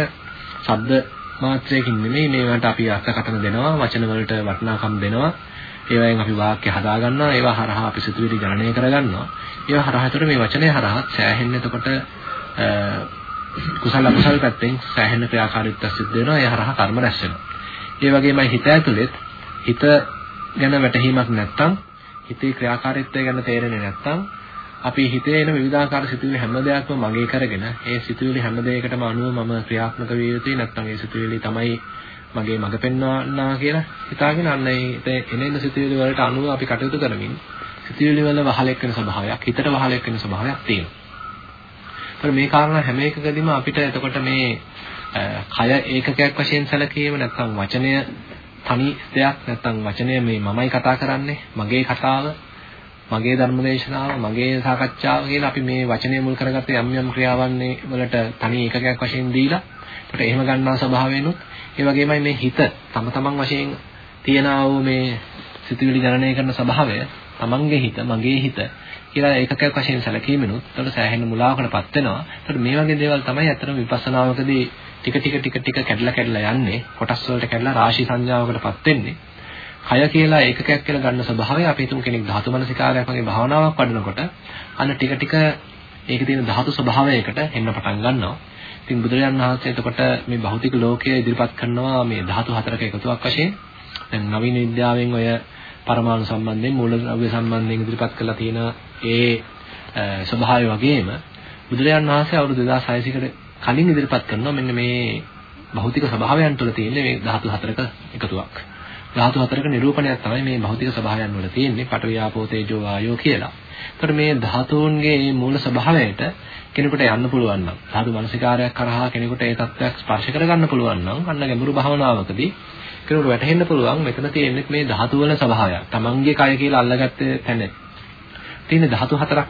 ශබ්ද මාත්‍රයකින් නෙමෙයි මේවට අපි අර්ථකථන දෙනවා වචන වලට වටිනාකම් දෙනවා. ඒවෙන් අපි වාක්‍ය හදා ගන්නවා ඒවා හරහා අපි සිතුවිලි ගණනය කරගන්නවා ඒවා හරහා ඒතර මේ වචනේ හරහා සෑහෙන්න එතකොට කුසල අකුසල පැත්තෙන් සෑහෙන ක්‍රියාකාරීත්වයක් සිද්ධ වෙනවා. ඒ හරහා කර්ම රැස් වෙනවා. ඒ වගේමයි හිත ඇතුළෙත් හිත ගැන වැටහීමක් නැත්නම් හිතේ ක්‍රියාකාරීත්වය ගැන තේරෙන්නේ නැත්නම් අපි හිතේ එන විවිධාකාර සිතුවිලි හැම දෙයක්ම මගේ කරගෙන ඒ සිතුවිලි හැම දෙයකටම අනුව මම ක්‍රියාත්මක විය යුතුයි නැත්නම් ඒ සිතුවිලි තමයි මගේ මඟ පෙන්වන්නා කියලා හිතාගෙන අන්න ඒ එනෙන සිතුවිලි වලට අනුව අපි කටයුතු කරමින් සිතුවිලි වල වහලෙක් වෙන ස්වභාවයක් හිතට වහලෙක් වෙන ස්වභාවයක් තියෙනවා. ඒත් මේ කාරණා හැම එකකදීම අපිට එතකොට මේ කය ඒකකයක් වශයෙන් සැලකීම නැත්නම් වචනය තනි දෙයක් නැත්නම් වචනය මේ මමයි කතා කරන්නේ මගේ කතාව මගේ ධර්මදේශනාව මගේ සාකච්ඡාව කියලා අපි මේ වචනය මුල් කරගත්ත යම් යම් ක්‍රියාවන් වලට තනි ඒකකයක් වශයෙන් දීලා ඒකට එහෙම ගන්නා ස්වභාවයෙන්ුත් ඒ වගේමයි මේ හිත තම තමන් වශයෙන් තියනා වූ මේ සිතුවිලි ගණනය කරන ස්වභාවය තමන්ගේ හිත මගේ හිත කියලා ඒකකයක් වශයෙන් සැලකීමෙනුත් ඒකට සෑහෙන මුලාවකටපත් වෙනවා. ඒකට මේ වගේ දේවල් තමයි අතරම විපස්සනාවකදී ටික ටික ටික ටික කැඩලා කැඩලා යන්නේ. කොටස් වලට කැඩලා රාශි සංඥාවකටපත් වෙන්නේ. කය කියලා ඒකකයක් කියලා ගන්න ස්වභාවය අපි හිතමු කෙනෙක් ධාතු මනසිකාරයක් වගේ භාවනාවක් වඩනකොට අන්න ටික ටික ඒකේ තියෙන ධාතු ස්වභාවයකට එන්න පටන් ගන්නවා. ඉතින් බුදුරජාණන් වහන්සේ එතකොට මේ භෞතික ලෝකය ඉදිරිපත් කරනවා මේ ධාතු හතරක එකතුවක් වශයෙන්. දැන් නවීන විද්‍යාවෙන් ඔය පරමාණු සම්බන්ධයෙන් මූලද්‍රව්‍ය සම්බන්ධයෙන් ඉදිරිපත් කරලා තියෙන ඒ ස්වභාවය වගේම බුදුරජාණන් වහන්සේ අවුරුදු 2600කට කලින් ඉදිරිපත් කරනවා මෙන්න මේ භෞතික ස්වභාවයන් තුළ තියෙන මේ ධාතු හතරක එකතුවක්. ධාතු හතරක නිරූපණයක් තමයි මේ භෞතික ස්වභාවයන් වල තියෙන්නේ පඨවි ආපෝ තේජෝ වායෝ කියලා. ඒතර මේ ධාතුන්ගේ මේ මූල ස්වභාවයට කෙනෙකුට යන්න පුළුවන් නම් ධාතු මනසිකාරයක් කරහා කෙනෙකුට ඒ தත්වයක් ස්පර්ශ කරගන්න පුළුවන් නම් අන්න ගැඹුරු භාවනාවකදී කෙනෙකුට වැටහෙන්න පුළුවන් මෙතන තියෙන්නේ මේ ධාතු වල ස්වභාවය. තමන්ගේ කය කියලා අල්ලගත්ත තැන තියෙන ධාතු හතරක්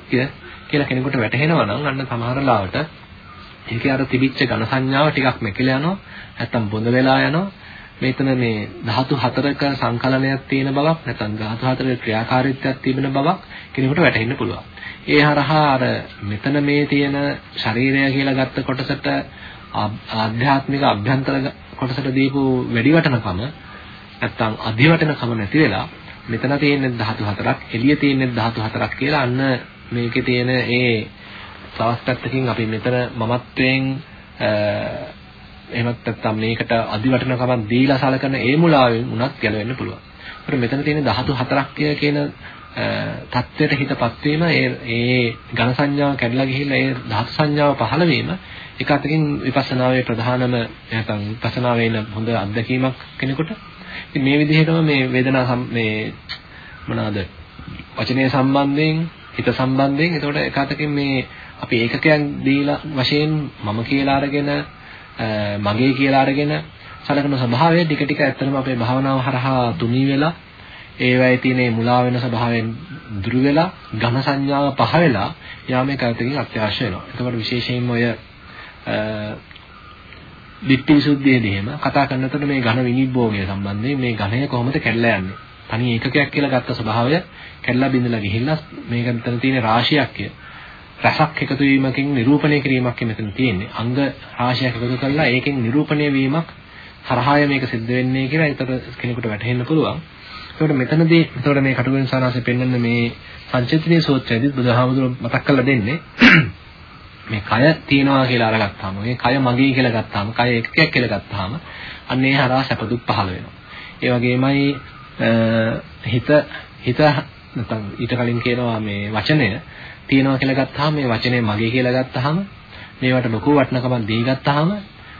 කියලා කෙනෙකුට වැටහෙනවා නම් අන්න සමහර ලාවට ඒකේ අර තිබිච්ච ඝන සංඥාව ටිකක් මෙකලා යනවා. නැත්තම් බොඳ වෙලා යනවා. මෙතන මේ ධාතු හතරක සංකලනයක් තියෙන බවක් නැත්නම් ධාතු හතරක ක්‍රියාකාරීත්වයක් තිබෙන බවක් කෙනෙකුට වැටහෙන්න පුළුවන්. ඒ හරහා අර මෙතන මේ තියෙන ශරීරය කියලා ගත්ත කොටසට ආධ්‍යාත්මික අභ්‍යන්තර කොටසට දීපු වැඩි වටනකම නැත්නම් අධි වටනකම නැති වෙලා මෙතන තියෙන ධාතු හතරක් එළිය තියෙන ධාතු හතරක් කියලා අන්න මේකේ තියෙන ඒ තවත් පැත්තකින් අපි මෙතන මමත්වයෙන් එහෙමත් නැත්නම් මේකට අධි වටනකමක් දීලා සලකන ඒ මුලාවෙන් උනත් ගැලවෙන්න පුළුවන්. ඒකට මෙතන තියෙන ධාතු හතරක් කියන தත්වයට හිතපත් වීම ඒ ඒ ඝන සංඥාව කැඩලා ගිහිල්ලා ඒ ධාතු සංඥාව පහළ වීම එක අතකින් විපස්සනාවේ ප්‍රධානම නැත්නම් විපස්සනාවේ ඉන්න හොඳ අත්දැකීමක් කෙනෙකුට. ඉතින් මේ විදිහටම මේ වේදනා මේ මොනවාද වචනය සම්බන්ධයෙන් හිත සම්බන්ධයෙන් එතකොට එක අතකින් මේ අපි ඒකකයක් දීලා වශයෙන් මම කියලා අරගෙන මගේ කියලා අරගෙන සලකන ස්වභාවය ටික ටික ඇත්තටම අපේ භාවනාව හරහා තුනී වෙලා ඒවැයි තියෙන මුලා වෙන ස්වභාවයෙන් දුරු වෙලා ඝන සංඥාව පහ වෙලා යාමේ කල්පකින් අත්‍යවශ්‍ය වෙනවා. එතකොට විශේෂයෙන්ම ඔය දිට්ඨි විසුද්ධියේදී එහෙම කතා කරනකොට මේ ඝන විනිබ්බෝගය සම්බන්ධයෙන් මේ ඝනය කොහොමද කැඩලා යන්නේ? තනි ඒකකයක් කියලා ගත්ත ස්වභාවය කැඩලා බිඳලා ගිහිල්ලා මේක මෙතන තියෙන රාශියක් කිය. රසක් එකතු වීමකින් නිරූපණය කිරීමක් මෙතන තියෙන්නේ. අංග රාශියක් එකතු කරලා ඒකෙන් නිරූපණය වීමක් හරහාය මේක සිද්ධ වෙන්නේ කියලා ඒතර කෙනෙකුට වැටහෙන්න පුළුවන්. ඒකට මෙතනදී ඒතකොට මේ කටුවෙන් සානාසේ පෙන්වන්න මේ සංචේතනීය සූත්‍රයේදී බුදුහාමුදුරුවෝ මතක් කරලා දෙන්නේ (clears throat) මේ කය තියනවා කියලා අරගත්තාම මේ කය මගේ කියලා ගත්තාම කය එකකයක් කියලා ගත්තාම අන්න ඒ හරහා සැප දුක් පහළ වෙනවා. ඒ වගේමයි හිත හිත නැත්නම් ඊට කලින් කියනවා මේ වචනය තියනවා කියලා ගත්තාම මේ වචනේ මගේ කියලා ගත්තාම මේවට ලොකු වටිනකමක් දී ගත්තාම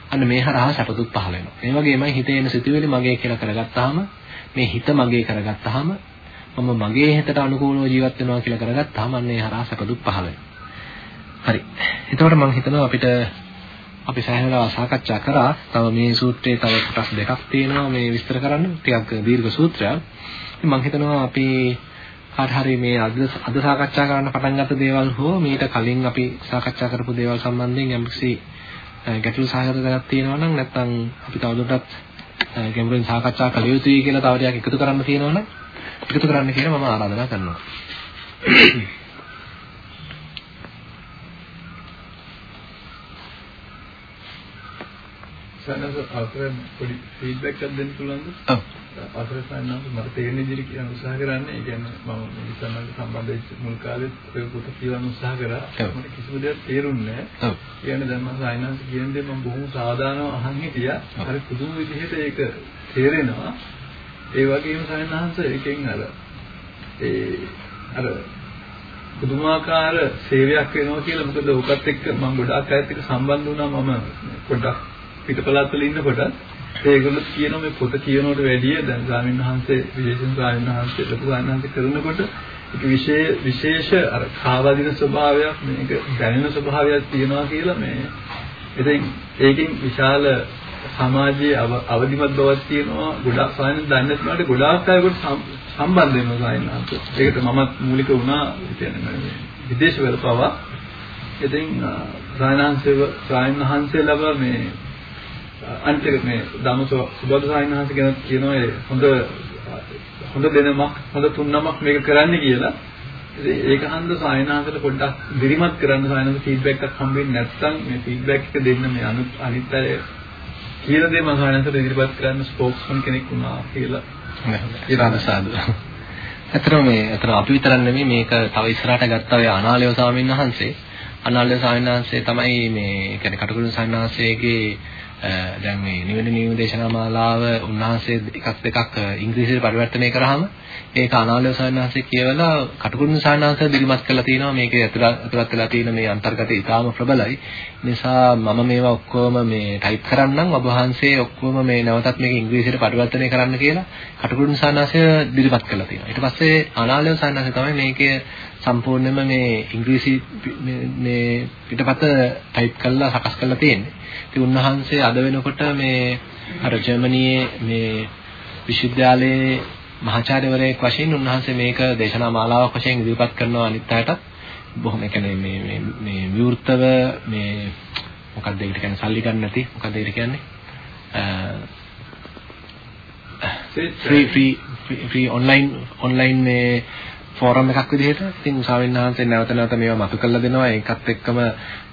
අන්න මේ හරහා සැප දුක් පහළ වෙනවා. ඒ වගේමයි හිතේ එන සිතුවිලි මගේ කියලා කරගත්තාම මේ හිත මගේ කරගත්තාම මම මගේ හිතට අනුකූලව ජීවත් වෙනවා කියලා කරගත්තාම අන්න ඒ හරහා සැප දුක් පහළ වෙනවා. හරි. එතකොට මම හිතනවා අපිට අපි සෑහෙනවා සාකච්ඡා කරා. තව මේ සූත්‍රයේ තව කොටස් දෙකක් තියෙනවා මේ විස්තර කරන්න. ටිකක් දීර්ඝ සූත්‍රයක්. මම හිතනවා අපි කාට හරි මේ අද අද සාකච්ඡා කරන්න පටන් ගත්ත දේවල් හෝ මීට කලින් අපි සාකච්ඡා කරපු දේවල් සම්බන්ධයෙන් යම්කිසි ගැටළු සහගත දෙයක් තියෙනවා නම් නැත්නම් අපි තවදුරටත් ගැඹුරින් සාකච්ඡා කළ යුතුයි කියලා තව ටිකක් එකතු කරන්න තියෙනවා නම් එකතු කරන්න කියලා මම ආරාධනා කරනවා. සනස අවසර පොඩි ෆීඩ්බැක් එකක් දෙන්න පුළුවන්ද? ඔව්. අවසර සනස මට තේරෙන විදිහට කියන උත්සාහ කරන්නේ. ඒ කියන්නේ මම මේ සම්බන්ධ වෙච්ච මුල් කාලෙත් ඔය පොත කියවන්න උත්සාහ කරා. මට කිසිම දෙයක් තේරුන්නේ නැහැ. ඔව්. කියන්නේ දැන් මම සයින්ස් කියන දේ මම බොහොම සාධාරණව අහන් හිටියා. හරි පුදුම විදිහට ඒක තේරෙනවා. ඒ වගේම සයින්ස් එකෙන් අර ඒ අර පුදුමාකාර සේවයක් වෙනවා කියලා මොකද ඔකත් එක්ක මම ගොඩාක් අයත් එක්ක සම්බන්ධ වුණා මම පොඩ්ඩක් පිටපළාත් වල ඉන්නකොට ඒගොල්ලෝ කියනවා මේ පොත කියනවට වැඩිය දැන් ස්වාමීන් වහන්සේ විශේෂයෙන් ස්වාමීන් වහන්සේ ලොකු ස්වාමීන් වහන්සේ කරනකොට ඒක විශේෂ විශේෂ අර කාවදින ස්වභාවයක් මේක දැනෙන ස්වභාවයක් තියෙනවා කියලා මේ ඉතින් ඒකෙන් විශාල සමාජයේ අවදිමත් බවක් තියෙනවා. ගොඩාක් සායන දන්නේ නැත්නම් ගොඩාක් අයකට සම්බන්ධ වෙනවා සායනාත් ඒකට මමත් මූලික වුණා කියන්නේ විදේශවල පවා. ඉතින් සායනාංශව සායනහන්සේලව මේ අන්තික මේ ධම්මසෝ සුබද සායනහන්ස ගැන කියනවා ඒ හොඳ හොඳ දෙනමක් හොඳ තුන්නමක් මේක කරන්න කියලා ඒක හන්ද සායනහන්සට පොඩ්ඩක් දිරිමත් කරන්න සායනහන්ස ෆීඩ්බැක් එකක් හම්බෙන්නේ නැත්නම් මේ ෆීඩ්බැක් එක දෙන්න මේ අනිත් අනිත් අය කියන දේ මම සායනහන්සට ඉදිරිපත් කරන්න ස්පෝක්ස්මන් කෙනෙක් වුණා කියලා සාදු සාදු. ඇත්තටම මේ අතන අපි විතරක් නෙමෙයි මේක තව ඉස්සරහට ගත්තා ඔය අනාලයෝ ස්වාමීන් වහන්සේ. අනාලයෝ ස්වාමීන් වහන්සේ තමයි මේ කියන්නේ කටුකුරුන් ස්වාමීන් වහන්සේගේ දැන් මේ නිවෙන නියම දේශනා මාලාව උන්වහන්සේ එකක් දෙකක් ඉංග්‍රීසියට පරිවර්තනය කරාම ඒක අනාලය සායනහන්සේ කියවලා කටුකුරුන් සායනහන්සේ දිලිමත් කරලා තියෙනවා මේකේ ඇතුළත් වෙලා තියෙන මේ අන්තර්ගතය ඉතාම ප්‍රබලයි. නිසා මම මේවා ඔක්කොම මේ ටයිප් කරන්නම්. ඔබ වහන්සේ ඔක්කොම මේ නැවතත් මේක ඉංග්‍රීසියට පරිවර්තනය කරන්න කියලා කටුකුරුන් සායනහන්සේ දිලිමත් කරලා තියෙනවා ඊට පස්සේ අනාලය සායනහන්සේ තමයි මේකේ සම්පූර්ණයෙන්ම මේ ඉංග්‍රීසි මේ පිටපත ටයිප් කරලා සකස් කරලා තියෙන්නේ. ඉතින් උන්වහන්සේ අද වෙනකොට මේ අර ජර්මනියේ මේ විශ්වවිද්‍යාලයේ මහාචාර්යවරයෙක් වශයෙන් උන්වහන්සේ මේක දේශනා මාලාවක් වශයෙන් ඉදිරිපත් කරනවා අනිත් අයටත්. බොහොම කියන්නේ මේ මේ මේ විවෘතව මේ මොකක්ද ඒකට කියන්නේ සල්ලි ගන්න නැති මොකක්ද ඒකට කියන්නේ? Free free free online online මේ ෆෝරම් එකක් විදිහට ඉතින් උසාවින් වහන්සේ නැවත නැවත මේවා මතු කරලා දෙනවා. ඒකත් එක්කම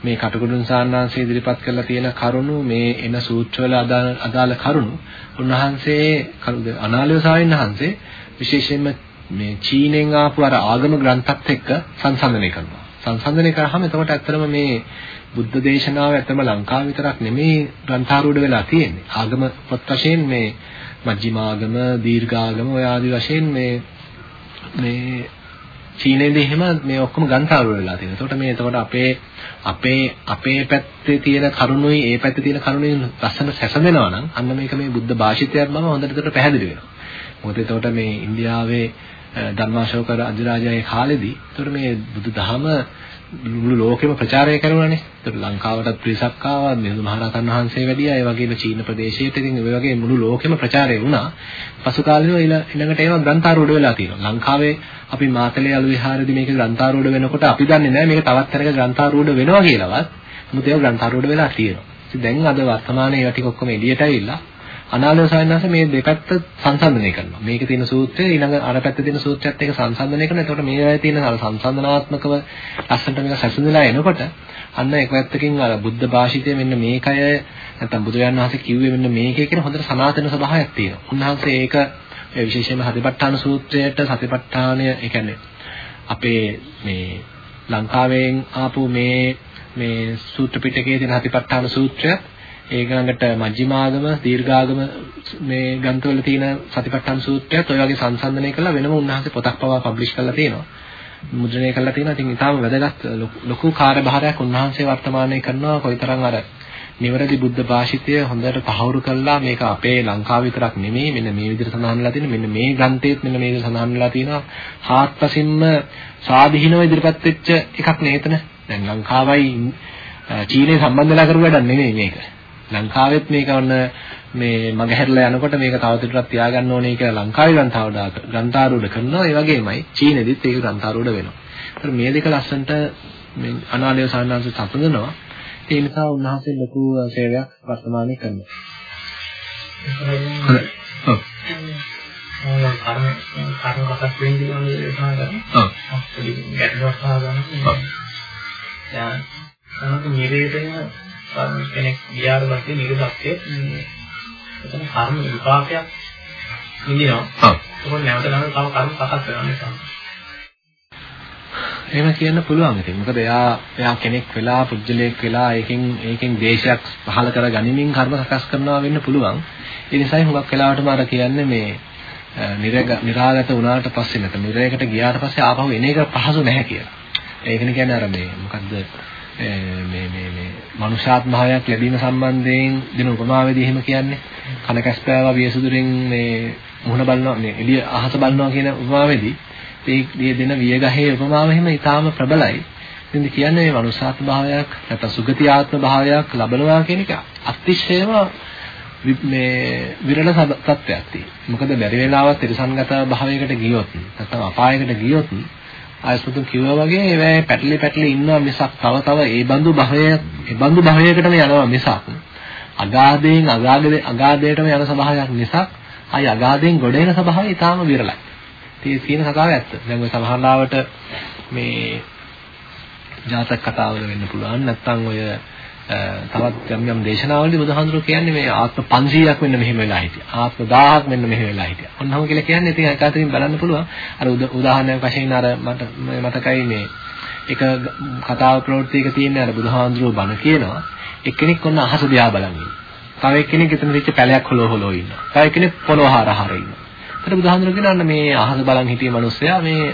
මේ කටුකුරුන් සාන්නාංශය ඉදිරිපත් කරලා තියෙන කරුණු මේ එන සූත්‍රවල අදාළ කරුණු උන්වහන්සේ කරුද? අනාලය සාවින් වහන්සේ විශේෂයෙන්ම මේ චීනෙන් ආපු අර ආගම ග්‍රන්ථත් එක්ක සංසන්දනය කරනවා. සංසන්දනය කරාම එතකොට ඇත්තටම මේ බුද්ධ දේශනාව ඇත්තම ලංකාව විතරක් නෙමෙයි ග්‍රන්ථාරූඪ වෙලා තියෙන්නේ. ආගම පොත් වශයෙන් මේ මජ්ක්‍ධිමාගම දීර්ඝාගම ඔය ආදි වශයෙන් මේ මේ චීනයේදී එහෙම මේ ඔක්කොම ගන්තාරු වෙලා තියෙනවා. ඒකට මේ එතකොට අපේ අපේ අපේ පැත්තේ තියෙන කරුණුයි ඒ පැත්තේ තියෙන කරුණුයි ලස්සන සැසඳෙනවා නම් අන්න මේක මේ බුද්ධ භාෂිතයක් බව හොඳට ඒකට පැහැදිලි වෙනවා. මොකද එතකොට මේ ඉන්දියාවේ ධර්මාශෝක අධිරාජයාගේ කාලෙදී එතකොට මේ බුදුදහම මුළු ලෝකෙම ප්‍රචාරය කරුණානේ. ඒත් ලංකාවටත් පිරිසක් ආවා, මිහිඳු මහරහතන් වහන්සේ වැඩියා, ඒ වගේම චීන ප්‍රදේශයට ඉතින් ඒ වගේ මුළු ලෝකෙම ප්‍රචාරය වුණා. පසු කාලෙම ඊළඟට ඒවා ග්‍රන්ථාරූඪ වෙලා තියෙනවා. ලංකාවේ අපි මාතලේ අලු විහාරයේදී මේක ග්‍රන්ථාරූඪ වෙනකොට අපි දන්නේ නැහැ මේක තවත් තැනක ග්‍රන්ථාරූඪ වෙනවා කියලාවත්. මොකද ඒක ග්‍රන්ථාරූඪ වෙලා තියෙනවා. ඉතින් දැන් අද වර්තමානයේ ඒවා ටික ඔක්කොම එළියට ඇවිල්ලා අනාලය සායනස මේ දෙපැත්ත සංසන්දනය කරනවා. මේකේ තියෙන සූත්‍රය ඊළඟ අර පැත්තේ තියෙන සූත්‍රයත් එක්ක සංසන්දනය කරනවා. එතකොට මේ ආයේ තියෙන අර සංසන්දනාත්මකව ලස්සනට මේක සැසඳලා එනකොට අන්න එක පැත්තකින් අර බුද්ධ භාෂිතය මෙන්න මේකය නැත්නම් බුදුරජාණන් වහන්සේ කිව්වේ මෙන්න මේකේ කියන හොඳට සනාතන ස්වභාවයක් තියෙනවා. උන්වහන්සේ ඒක විශේෂයෙන්ම සතිපට්ඨාන සූත්‍රයට සතිපට්ඨානය ඒ කියන්නේ අපේ මේ ලංකාවෙන් ආපු මේ මේ සූත්‍ර පිටකයේ තියෙන සතිපට්ඨාන සූත්‍රයත් ඒගඟට මජ්ක්‍ධිමාගම දීර්ඝාගම මේ ග්‍රන්ථවල තියෙන සතිපට්ඨාන සූත්‍රයත් ඔය වගේ සංසන්දනය කරලා වෙනම උන්වහන්සේ පොතක් පවා පබ්ලිෂ් කරලා තියෙනවා. මුද්‍රණය කරලා තියෙනවා. ඉතින් ඊටාම වැදගත් ලොකු කාර්යභාරයක් උන්වහන්සේ වර්තමානයේ කරනවා. කොයිතරම් අර නිවැරදි බුද්ධ භාෂිතය හොඳට තහවුරු කළා. මේක අපේ ලංකාව විතරක් නෙමෙයි. මෙන්න මේ විදිහට සඳහන් වෙලා තියෙන මෙන්න මේ ග්‍රන්ථයේත් මෙන්න මේ විදිහට සඳහන් වෙලා තියෙනවා. හාත්පසින්ම සාධිහිනව ඉදිරිපත් වෙච්ච එකක් නේතන දැන් ලංකාවයි චීනය සම්බන්ධලා කරු වැඩක් නෙමෙයි මේක. ලංකාවෙත් මේක ඔන්න මේ මගහැරලා යනකොට මේක තවදුරටත් තියාගන්න ඕනේ කියලා ලංකාවේ ග්‍රන්ථාරූඪ ග්‍රන්ථාරූඪ කරනවා. ඒ වගේමයි චීනෙදිත් ඒක ග්‍රන්ථාරූඪ වෙනවා. ඒතර මේ දෙක ලස්සන්ට මේ අනාලය සාන්නාංශ සම්පූර්ණනවා. ඒ නිසා උන්වහන්සේ ලොකු සේවයක් වර්තමානයේ කරනවා. හොඳයි. ඔව්. කර්ම කර්ම කසක් වෙන්නේ මොනවද සාගන්න? ඔව්. අපිට ගැටලුවක් ආගන්න. ඔව්. දැන් අනක නිරේතන කෙනෙක් ගියාට පස්සේ නිරසත්‍ය එතන කර්ම විපාකයක් විඳිනවා. ඔව්. ඒක නැවත නැවත තව කර්ම සකස් වෙනවා නිසා. එහෙම කියන්න පුළුවන් ඉතින්. මොකද එයා එයා කෙනෙක් වෙලා පුජ්‍යලයක් වෙලා ඒකෙන් ඒකෙන් දේශයක් පහල කර ගනිමින් කර්ම සකස් කරනවා වෙන්න පුළුවන්. ඒ නිසායි හුඟක් වෙලාවටම අර කියන්නේ මේ නිරාගත වුණාට පස්සේ නැත්නම් නිරයකට ගියාට පස්සේ ආපහු එන එක පහසු නැහැ කියලා. ඒකනේ කියන්නේ අර මේ මොකද්ද මේ මේ මේ මනුෂ්‍යාත්ම භාවයක් ලැබීම සම්බන්ධයෙන් දෙන උපමාවේදී එහෙම කියන්නේ කන කැස්පෑවා වියසුදුරෙන් මේ මුහුණ බලනවා මේ එළිය අහස බලනවා කියන උපමාවේදී ඒ දෙන වියගහේ උපමාව එහෙම ඊටාම ප්‍රබලයි. ඉතින් කියන්නේ මේ මනුෂ්‍යාත්ම භාවයක් නැත්නම් සුගති ආත්ම භාවයක් ලබනවා කියන එක අතිශයම මේ විරල තත්ත්වයක් තියෙනවා. මොකද බැරි වෙලාවත් ත්‍රිසංගත භාවයකට ගියොත් නැත්නම් අපායකට ගියොත් ආයසුතුන් කිව්වා වගේ ඒවැ පැටලි පැටලි ඉන්නවා මිසක් තව තව ඒ බඳු භවය ඒ බඳු භවයකටම යනවා මිසක් අගාධයෙන් අගාධේ අගාධයටම යන ස්වභාවයක් මිසක් ආයි අගාධයෙන් ගොඩ එන ස්වභාවය ඊටාම විරලයි. ඉතින් තියෙන කතාව ඇත්ත. දැන් ඔය සමහරලාවට මේ ජාතක කතාවල වෙන්න පුළුවන් නැත්නම් ඔය තවත් යම් යම් දේශනාවලදී බුදුහාඳුරෝ කියන්නේ මේ ආත්ම 500ක් වෙන්න මෙහෙම වෙලා හිටියා. ආත්ම 1000ක් වෙන්න මෙහෙම වෙලා හිටියා. ඔන්නම කියලා කියන්නේ ඉතින් ඒක අතරින් බලන්න පුළුවන්. අර උදාහරණයක් වශයෙන් අර මට මතකයි මේ එක කතාව ප්‍රවෘත්තියක තියෙන අර බුදුහාඳුරෝ බණ කියනවා. එක්කෙනෙක් ඔන්න අහස දිහා බලන් ඉන්නවා. තව එක්කෙනෙක් එතන ඉච්ච පැලයක් හොලෝ හොලෝ ඉන්නවා. තව එක්කෙනෙක් පොළොව හාර හාර ඉන්නවා. ඒකට බුදුහාඳුරෝ කියනවා මේ අහස බලන් හිටිය මිනිස්සයා මේ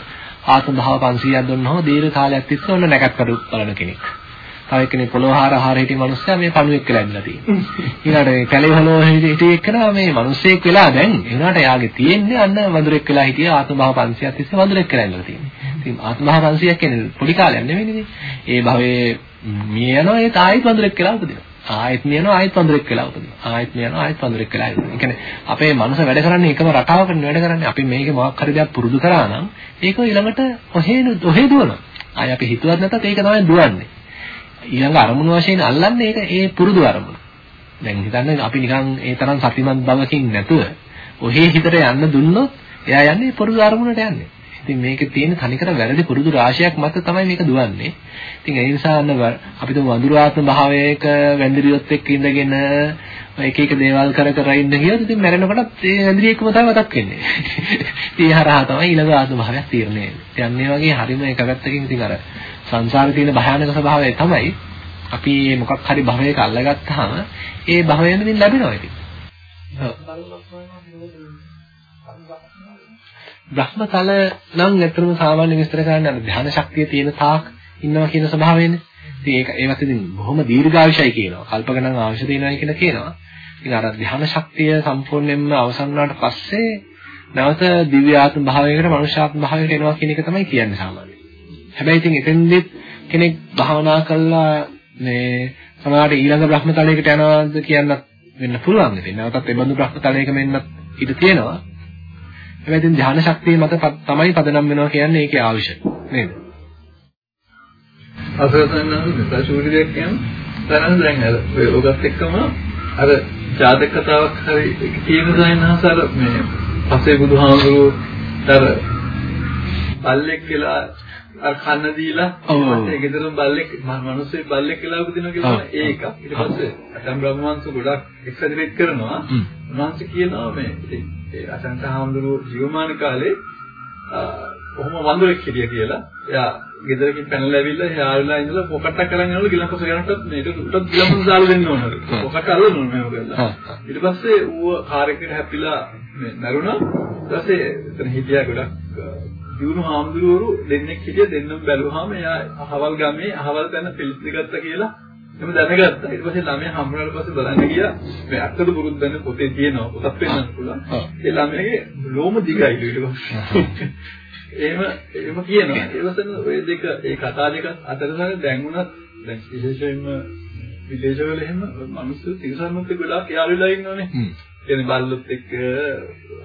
ආත්ම භාව 500ක් දුන්නහම දීර්ඝ කාලයක් තිස්සේ ඔන්න නැකත් කඩු බලන කෙනෙක්. තව එක්කෙනෙක් පොළොව හාර හාර හිටිය මිනිස්සයා මේ පණුවෙක් කියලා ඉඳලා තියෙනවා. ඊළඟට මේ කැලේ හොලෝ හිටිය එක්කනා මේ මිනිස්සෙක් වෙලා දැන් ඒනට එයාගේ තියෙන්නේ අන්න වඳුරෙක් වෙලා හිටිය ආත්ම භාව 500ක් තිස්සේ වඳුරෙක් කියලා ඉඳලා තියෙන්නේ. ඉතින් ආත්ම භාව 500ක් කියන්නේ පොඩි කාලයක් නෙවෙයිනේ. ඒ භවයේ මිය යනවා ඒත් ආයෙත් වඳුරෙක් කියලා උපදිනවා. ආයෙත් මිය යනවා ආයෙත් වඳුරෙක් කියලා උපදිනවා. ආයෙත් මිය යනවා ආයෙත් වඳුරෙක් කියලා උපදිනවා. ඒ කියන්නේ අපේ මනස වැඩ කරන්නේ එකම රටාවකින් වැඩ කරන්නේ. අපි මේකේ මොකක් හරි දෙයක් පුරුදු කරා නම් ඒක ඊළඟට ඔහේ ඔහේ දුවනවා. ආයෙ අපි හිතුවත් නැතත් ඒක තමයි දුවන්නේ. ඊළඟ අරමුණු වශයෙන් අල්ලන්නේ ඒක ඒ පුරුදු අරමුණ. දැන් හිතන්න අපි නිකන් ඒ තරම් සතිමත් බවකින් නැතුව ඔහේ හිතට යන්න දුන්නොත් එයා යන්නේ පුරුදු අරමුණට යන්නේ. ඉතින් මේකේ තියෙන තනිකර වැරදි පුරුදු රාශියක් මත තමයි මේක දුවන්නේ. ඉතින් ඒ නිසා අන්න අපි තුමු වඳුරාත්ම භාවයක වැඳිරියොත් එක්ක ඉඳගෙන එක එක දේවල් කර කර ඉන්න ගියොත් ඉතින් මැරෙනකොටත් ඒ වැඳිරියෙක්ම තමයි මතක් වෙන්නේ. (laughs) ඉතින් හරහා තමයි ඊළඟ ආත්ම භාවයක් තීරණය වෙන්නේ. ඉතින් මේ වගේ හරිම එක පැත්තකින් ඉතින් අර සංසාරේ තියෙන භයානක ස්වභාවය තමයි අපි මොකක් හරි භවයක අල්ලගත්තාම ඒ භවයෙන් ඉතින් ලැබෙනවා ඉතින්. බ්‍රහ්මතල නම් ඇත්තටම සාමාන්‍ය විස්තර කරන්නේ අර ධ්‍යාන ශක්තිය තියෙන තාක් ඉන්නවා කියන ස්වභාවයනේ. ඉතින් ඒක ඒවත් ඉතින් බොහොම දීර්ඝායුෂයි කියනවා. කල්ප ගණන් අවශ්‍ය දෙනවා කියලා කියනවා. ඉතින් අර ධ්‍යාන ශක්තිය සම්පූර්ණයෙන්ම අවසන් වුණාට පස්සේ නැවත දිව්‍ය ආත්ම භාවයකට මනුෂ්‍යාත්ම භාවයකට එනවා කියන එක තමයි කියන්නේ සාමාන්‍යයෙන්. හැබැයි ඉතින් එතෙන්දෙත් කෙනෙක් භාවනා කළා මේ සමහරට ඊළඟ බ්‍රහ්මතලයකට යනවාද කියන්නත් වෙන්න පුළුවන් ඉතින්. නැවතත් ඒ බඳු බ්‍රහ්මතලයක මෙන්නත් ඉඩ තියෙනවා. හැබැයි ඉතින් ධ්‍යාන ශක්තිය මත තමයි පදනම් වෙනවා කියන්නේ ඒකේ අවශ්‍ය නේද? අසසන්නත් සූර්යයක් කියන්නේ තරම් දැන් අර ඔය ඔගත් එක්කම අර ජාතක කතාවක් හරි තියෙන සයන්හස අර මේ පස්සේ බුදුහාමුදුරුවෝ අර බල්ලෙක් කියලා අර කන්න දීලා ඊපස්සේ ගෙදරම බල්ලෙක් මිනිස්සේ බල්ලෙක් කියලා උපදිනවා කියලා ඒක ඊට පස්සේ අටම් බ්‍රහ්මවංශ ගොඩක් එක්සැජරේට් කරනවා. උන්වහන්සේ කියනවා මේ ඒ අසංක හාමුදුරුවෝ ජීවමාන කාලේ කොහොම වඳුරෙක් හිටිය කියලා. එයා ගෙදරකින් පැනලා ඇවිල්ලා යාළුලා ඉඳලා පොකට්ටක් කරන් යනවලු ගිලම්පස ගන්නටත් මේක උටත් ගිලම්පස දාලා දෙන්න ඕනලු පොකට්ට අල්ලන්න ඕන මේක කරලා ඊට පස්සේ ඌව කාර් එකකට හැපිලා මේ මැරුණා. ඊට පස්සේ එතන හිටියා ගොඩක් දිනු හාමුදුරුවරු දෙන්නෙක් හිටිය. දෙන්නම බැලුවාම එයා අහවල් ගමේ අහවල් තැන පිළිස්ති ගත්තා කියලා එම දැනගත්තා. ඊට පස්සේ ළමයා හම්බුනාට පස්සේ බලන්න ගියා. මේ අක්කද පුරුද්දන්නේ පොතේ තියෙනවා. පොතක් පෙන්වන්න පුළුවන්. ඒ ළමයාගේ ලෝම දිගයි ඊට පස්සේ. එහෙම එහෙම කියනවා. ඒ වසන ඔය දෙක ඒ කතා දෙක අතර දැන් වුණත් දැන් විශේෂයෙන්ම විදේශවල එහෙම මිනිස්සු තිරසන්නත් ගොඩාක් යාළුලා ඉන්නවනේ. කියන්නේ බල්ලොත් එක්ක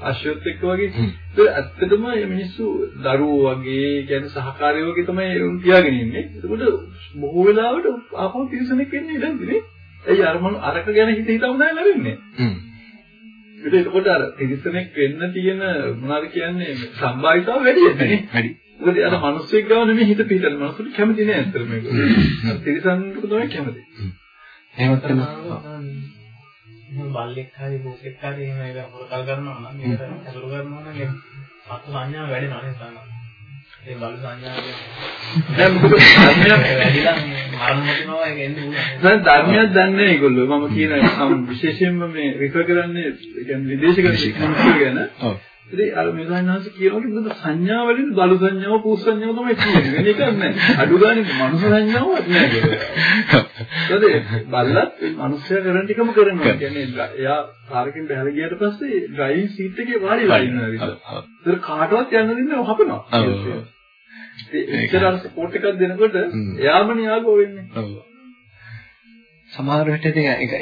අශ්වයොත් එක්ක වගේ. ඒක ඇත්තටම මේ මිනිස්සු දරුවෝ වගේ කියන්නේ සහකාරයෝ වගේ තමයි උන් තියාගෙන ඉන්නේ. ඒකට බොහෝ වෙලාවට ආපහු තිරසනෙක් වෙන්නේ නැද්දනේ? ඒ අරමුණ අරක ගැන හිත හිතම තමයි ලැබෙන්නේ. ඒකට අර තිරිසනෙක් වෙන්න තියෙන මොනවද කියන්නේ සම්භාවිතාව වැඩි නේ වැඩි මොකද අර මිනිස්සෙක් ගාව නෙමෙයි හිත පිටන මිනිස්සුන්ට කැමති නෑ අතර මේක තිරිසන්ට තමයි කැමති එහෙමත් තමයි. එහෙනම් බල්ලෙක් හරි බෝසෙක් හරි එහෙම ඒක හොරකල් කරනවා නම් ඒකට ඇසුරු කරනවා නම් ඒ සත්තු සංඥා වැඩෙනවා නේද තමයි. ඒ බලු සංඥාව දැන් මොකද (laughs) ධර්මයක් වැඩිලා මරණ මොකනවා ඒක එන්නේ පුළුවන්. දැන් ධර්මයක් දන්නේ ඒගොල්ලෝ මම කියන විශේෂයෙන්ම මේ රිෆර් කරන්නේ කියන්නේ විදේශික මිනිස්සු ගැන. ඔව්. ඉතින් අර මෙදානාංශ කියනකොට මොකද සංඥා වලින් බලු සංඥාව පූස් සංඥාව තමයි කියන්නේ. වෙන එකක් නැහැ. අඩු ගානේ මනුස්ස සංඥාවක් නැහැ ඒක. බල්ලත් මිනිස්සයා කරන ටිකම කරනවා. කියන්නේ එයා කාරකින් බහලා ගියට පස්සේ ඩ්‍රයිවිං සීට් එකේ වාඩිලා ඉන්නවා විතර. ඒක කාටවත් යන්න දෙන්නේ හපනවා. ඒතර අර සපෝට් එකක් දෙනකොට එයාම නියාගෝ වෙන්නේ. ඔව්. සමහර විට ඉතින් ඒක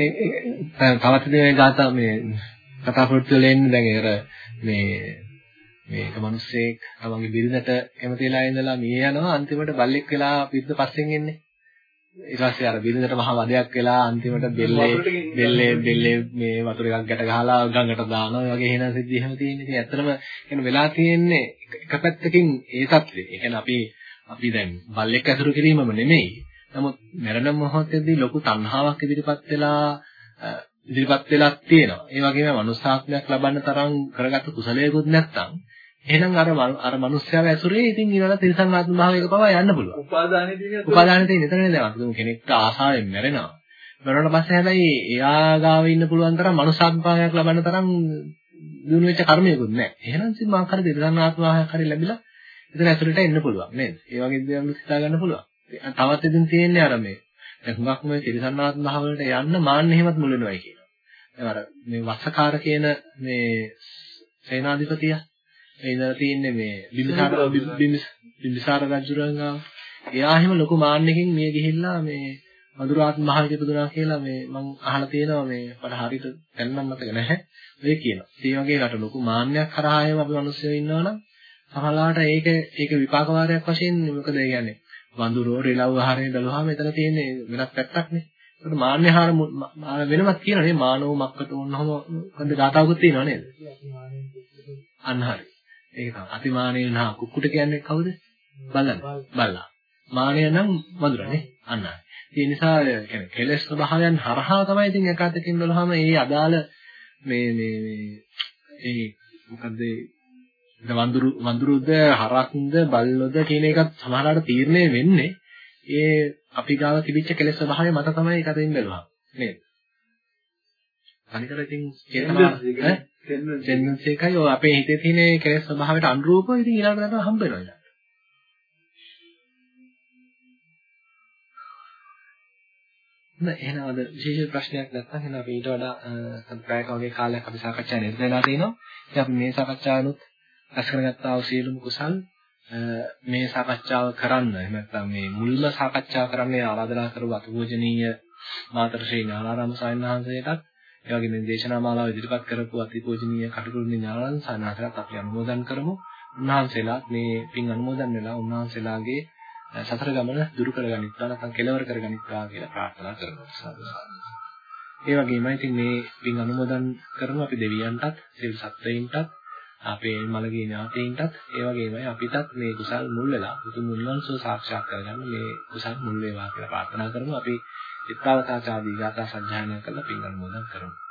තවත් මේ ගාථා මේ කතා පොත් වල එන්නේ දැන් අර මේ මේක මිනිස්සෙක් තමන්ගේ බිරිඳට කැමති වෙලා ඉඳලා මිය යනවා අන්තිමට බල්ලෙක් වෙලා පිට පස්සෙන් එන්නේ. ඊට පස්සේ අර බිරිඳට මහා වදයක් වෙලා අන්තිමට බෙල්ලේ බෙල්ලේ බෙල්ලේ මේ වතුර එකක් ගැට ගහලා ගඟට දානවා. ඒ වගේ එහෙම සිද්ධි එහෙම තියෙන්නේ. ඉතින් ඇත්තටම කියන වෙලා තියෙන්නේ එක පැත්තකින් ඒ தත්ත්වය. ඒ කියන්නේ අපි අපි දැන් බල්ලෙක් ඇසුරු කිරීමම නෙමෙයි. නමුත් මරණ මොහොතේදී ලොකු තණ්හාවක් ඉදිරිපත් වෙලා ඉදිරිපත් වෙලා තියෙනවා. ඒ වගේම මනුස්සාත්මයක් ලබන්න තරම් කරගත්තු කුසලයකුත් නැත්නම් එහෙනම් අර අර මනුස්සයාව ඇසුරේ ඉතින් ඊළඟ තිරසං ආත්ම භාවයක පවා යන්න පුළුවන්. උපාදානෙ තියෙන උපාදානෙ තියෙන එතනනේ දැන් අපි කෙනෙක්ට ආසාවෙන් මැරෙනවා. මරණට පස්සේ හැබැයි එයා ගාව ඉන්න පුළුවන් තරම් මනුස්සාත්ම භාවයක් ලබන්න තරම් දිනු වෙච්ච කර්මයකුත් නැහැ. එහෙනම් ඉතින් මාක් හරි තිරසං ආත්ම භාවයක් හරි ලැබිලා එතන ඇසුරට එන්න පුළුවන් නේද? ඒ වගේ දේවල් හිතා ගන්න පුළුවන්. තවත් ඉතින් තියෙන්නේ අර මේ දැන් හුඟක් මේ තිරසං ආත්ම භාවවලට යන්න මාන්න එහෙමත් මුල් වෙනවයි කියන. අර මේ වස්සකාර කියන මේ සේනාධිපතියා ඒ ඉඳලා තියෙන්නේ මේ බිම්බිසාර බිම්බිසාර රජුරංගා එයා එහෙම ලොකු මාන්නකින් මේ ගිහිල්ලා මේ මధుරාත්ම මහල්ක ඉපදුනා කියලා මේ මම අහලා තියෙනවා මේ මට හරියට දැනනම් මතක නැහැ ඔය කියනවා. ඒ වගේ රට ලොකු මාන්නයක් කරා එහෙම අපි මිනිස්සු ඉන්නවනම් සමහරවිට ඒක ඒක විපාක වාරයක් වශයෙන් මොකද ඒ කියන්නේ වඳුරෝ රිලව් ආහාරය බැලුවාම එතන තියෙන්නේ වෙනත් පැත්තක් නේ. ඒකට මාන්නහාර වෙනමක් කියනවා නේ මානව මක්කට ඕනහම මොකද ගාතාවකුත් තියෙනවා නේද? අන්න හරි. ඒක තමයි. අතිමානය නා කුක්කුට කියන්නේ කවුද? බල්ලන්. බල්ලා. මානය නම් වඳුරනේ. අන්න හරි. ඒ නිසා කියන්නේ කෙලෙස් ස්වභාවයන් හරහා තමයි ඉතින් එකwidehatකින් බලහම ඒ අදාළ මේ මේ මේ ඒ මොකද වඳුරු වඳුරුද හරක්ද බල්ලොද කියන එකත් සමහරවිට තීරණය වෙන්නේ ඒ අපි ගාව තිබිච්ච කෙලෙස් ස්වභාවය මත තමයි ඒක අතින් බැලුවා නේද? අනිකර ඉතින් ටෙන්ඩන්සි එකයි ඔය අපේ හිතේ තියෙන කෙලෙස් ස්වභාවයට අනුරූපව ඉතින් ඊළඟට හම්බ වෙනවා. නෑ එහෙනම් අද විශේෂ ප්‍රශ්නයක් නැත්නම් එහෙනම් අපි ඊට වඩා සම්ප්‍රායක වගේ කාලයක් අපි සාකච්ඡා නිරත වෙලා තිනවා. ඉතින් අපි මේ සාකච්ඡාවනුත් රැස් කරගත්තා වූ සියලුම කුසල් මේ සාකච්ඡාව කරන්න එහෙම නැත්නම් මේ මුල්ම සාකච්ඡා කරන්නේ ආරාධනා කරපු අතිපූජනීය මාතර ශ්‍රී ඥානාරාම ස්වාමීන් වහන්සේටත් ඒ වගේම දේශනා මාලාව ඉදිරිපත් කරපු අතිපූජනීය කටුකුරුනි ඥානාරාම සානාතරත් අපි අනුමෝදන් කරමු. උන්වහන්සේලාත් මේ පින් අනුමෝදන් වෙලා උන්වහන්සේලාගේ සතර ගමන දුරු කරගනිත්වා නැත්නම් කෙලවර කරගනිත්වා කියලා ප්‍රාර්ථනා කරනවා සාදු සාදු. ඒ වගේම ඉතින් මේ පින් අනුමෝදන් කරමු අපි දෙවියන්ටත්, සිල් සත්වයින්ටත් අපේ මළගිය ඥාතීන්ටත් ඒ වගේමයි අපිටත් මේ කුසල් මුල් වෙලා උතුම් නිවන් සුව සාක්ෂාත් කරගන්න මේ කුසල් මුල් වේවා කියලා ප්‍රාර්ථනා කරමු. අපි ඉත්තාවතාචාදී ගාථා සජ්ජායනා කරලා පින් අනුමෝදන් කරමු.